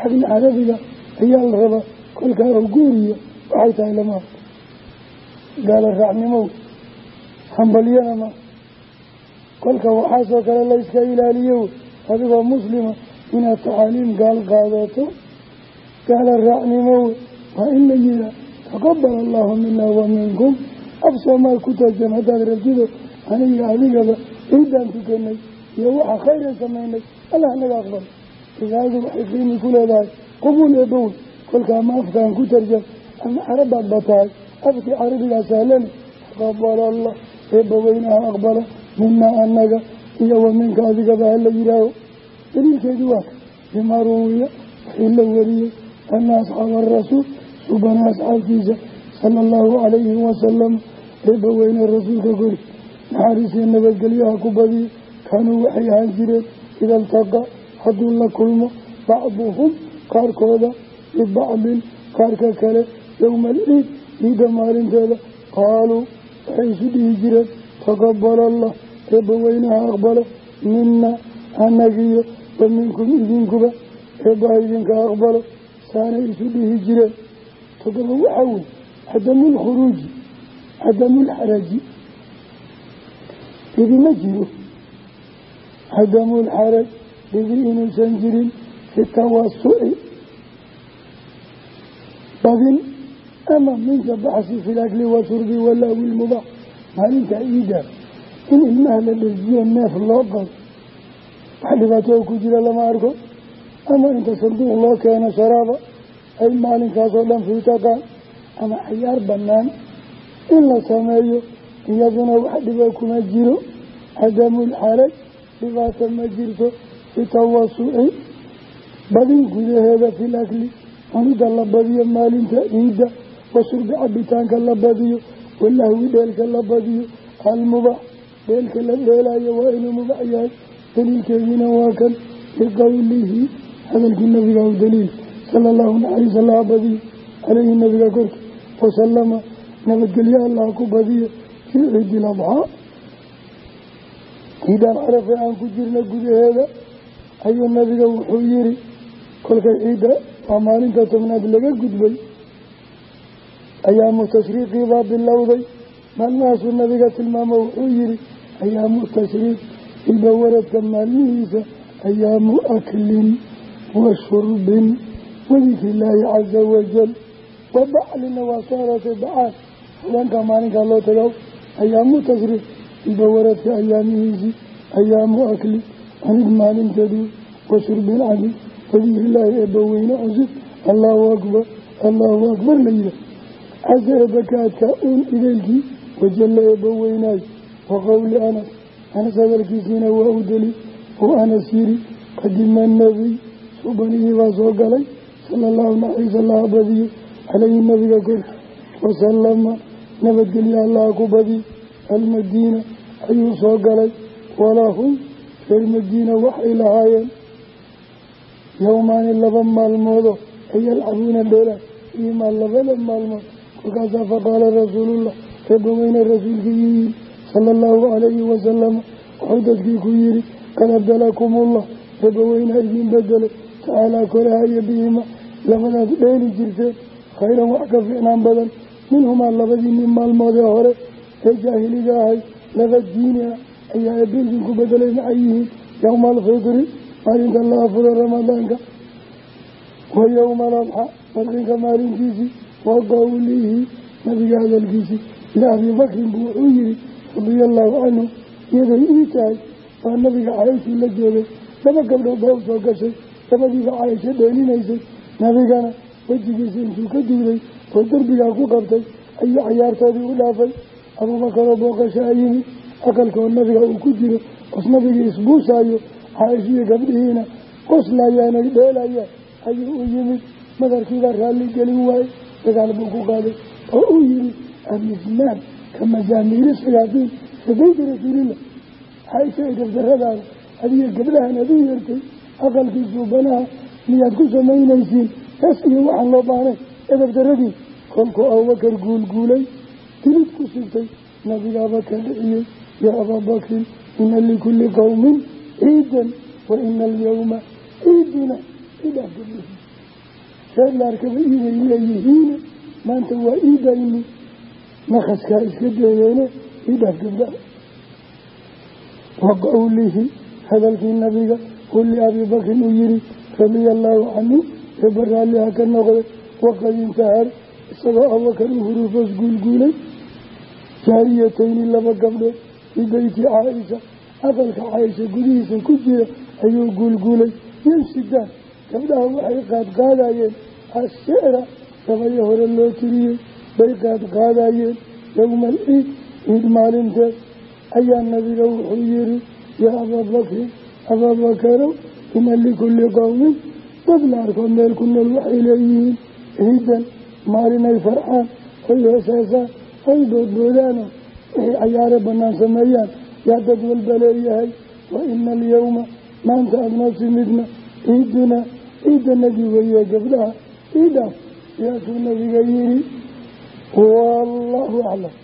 Speaker 2: xagna carabiga ayaa la rabaa kolkaa oo guuriya waxay tahay lama gaala raacnimow hambalyana ma kolka waxaasoo kale layska ilaaliyo adigoo muslima inaad tacaaliim gaal qaadato. Gaala raacnimow waa in la yihaa taqabal allahu mina wa minkum af soomaal ku tarjam haddaad rabtido aniga adigaba ciidaan tukanay iyo waxa khayran samaynay allah naga aqbal. Cibaadadu waxay qiimi ku leedahay qubuul eebbown kolka ama afkaan ku tarjam ama carabaad ba tahay. Afkii carabigaa sahlane taqabal allah eebba weynaha aqbala minaa anaga iyo wa minka adigaba hala yihaaho daliilkeedii waa ka bimaa ruwiya waxii la wariyey ana asxaaba arasuul subana asxaabtiisa sala allahu calayhi wasalam eebba weyne rasuulka kori naxariisiyo nabadgelyaha ku badiya kaanuu waxay ahaan jireen ida iltaqa hadduu la kulmo bacduhum qaarkooda bibacdin qaarka kale yowma alciid ciidda maalinteeda. Qaaluu waxay isu dhihi jireen taqabala allah eebba weynaha aqbalo. Mina anagiyo wa minkum idinkuba eebbaha idinka aqbalo. Saanay isu dhihi jireen. Toddoba waxaa wey cadamulkhuruuji cadamulxaraji dhibi ma jiro cadamulxaraj dhibi inuusan jirin fi tawasuci badin ama minka baxsi fi lakli washurbi walahwi lmubaax maalinta ciida in ilmaha la dherjiyo neef loo qado wax dhibaato ku jira lama arko ama inta sanduuq loo keeno sharaaba ay maalinkaasoo dhan fiitaqaan ama cayaar bannaan in la sameeyo iyaduna wax dhibo kuma jiro. Cadamulxaraj dhibaato ma jirto. Bitawasuci badin gudaheeda fil akli. Cunida la badiyo maalinta ciidda. Washurbi cabitaanka la badiyo. Walahwi dheelka la badiyo. Almubax dheelka la dheelayo waa inuu mubax yahay. Daliilkeediina waa kan. Liqowlihi hadalkii nabiga u daliil. Sala allahu naxariis allaha badiyo. Caleyhi nabadgelyo allah ku badiyo fii ciidi ladxaa ciidaan carafe aan ku jirna gudaheeda ayuu nabiga wuxuu yiri kolkay ciidda waa maalinta tobnaad laga gudbay. Ayaamu tashriiqii baa bilowday. Maalmahaasuu nabiga tilmaamo wuxuu yihi ayaamu tashriiq ilba waradka maalmihiisa ayaamu aklin wa shurbin wadikri illaahi caza wajal wa baclina waa haweenkaa maalinkaa loo tago ayaamu tashriiq ilba waradka ayaamihiisii ayaamu akli cunid maalinteedii wa shurbin cadi wadikrilaahi eebbaweyne cusub allaahu akbar allaahu akbar la yihaah casa eebakaadka uun idaylkii wajalla eebba weynaayo wa qowli anas anas hadalkiisiina waa u deli uu anas yiri qadima nabiy subanihii baa soo galay sala allahu naxariis nabadgelya allaha ku badiyo almadiina ayuu soo galay. Walahum reer madiina waxay lahaayeen. Yowmaani laba maalmoodo ay yalcabuuna dheelaan imaa labada maalmood kolkaasaa faqaala rasuulullah eebbaweyne rasuulkii yiyiin sala allahu calayhi wasalama wuxuu dadkii ku yihi qad abdalakumullah. Eebbaweyneha idin bedelay. Tacaalaa korahaya bihima labadaad dheeli jirteen khayran wax ka fiicnaan badan minhumaa labadii nin maalmood ee hore ee jaahiliga ahay laba diini ah ayaa eebbe idinku bedelay maxay yihiin? Yowma alfitri maalinta la afuro ramadaanka. Wa yowma aladxa farqinka maalintiisii wa qowlihi nabiga hadalkiisii. Ila abii bakrin buu wuxuu yihi radia allaahu canhu iyaday ii tahay waa nabiga cayshii la joogay. Laba gabdhood baa u soo gashay labadiiba caysho dheelinaysay nabigana wejigiisa intuu ka duuday oo derbigaa ku qabtay ayuu cayaartoodii u dhaafay. Abuubakaroo booqashaa yimid aqalkoo nabiga uu ku jiro os nabigii isbuusaayo caaishiyo gabdhihiina qoslayaanay dheelayaan ayuu u yimid madarkiibaa raalli gelin waaye dagaal buu ku qaaday oo uu yihi amismaan ka masaamiiri sayaatiin fii beyti rasuulillah. Caaisha ay dabdaradaada adiga gabdhahan ad u yeertay aqalkii suubanaha miyaad ku samaynaysiin hees iyo waxaan loo baahnay ee dabdaradii kolkuu abubakar guulguulay. Dilid ku sigtay nabigaaba ka dhiciyey. Yaa abaabakrin ina likulli qowmin ciidan wa ina alyawma ciiduna idaa gabdhihi reer laarkaba iiday leeyihiina maanta waa iidayni nakaskaa iska deeyeene idhaaf gabdhaha wa hadalkii nabiga uu liabii bakrin uu yihi radia allaahu canhu eeba raalliha ka noqday waqad intahar isagoo abubakar u guulguulay jaariyatayni laba gabdhood fii beyti caaisha aqalka caaisha gudihiisa ku jira ayuu guulguulay. Yansidaan gabdhaha waxay qaadqaadayeen ashicra gabayo hore loo tiriyey bay qaadqaadayeen yowma alciid ciid maalinteed. Ayaa nabiga wuxuu yihi yaa abaabakrin abaabakarow ina likulli qowmin dad la arkood meel ku nool waxay leeyihiin ciidan maalinay farxaan oy heesaasaan oy boodboodaano wixii cayaare bannaan sameeyaan. Yaa dad walba leeyahay wa ina alyawma maanta adnoo timidna ciiduna ciidanagii weeye gabdhaha ciidhaas siyaasuu nabiga yihi wallaahu aclam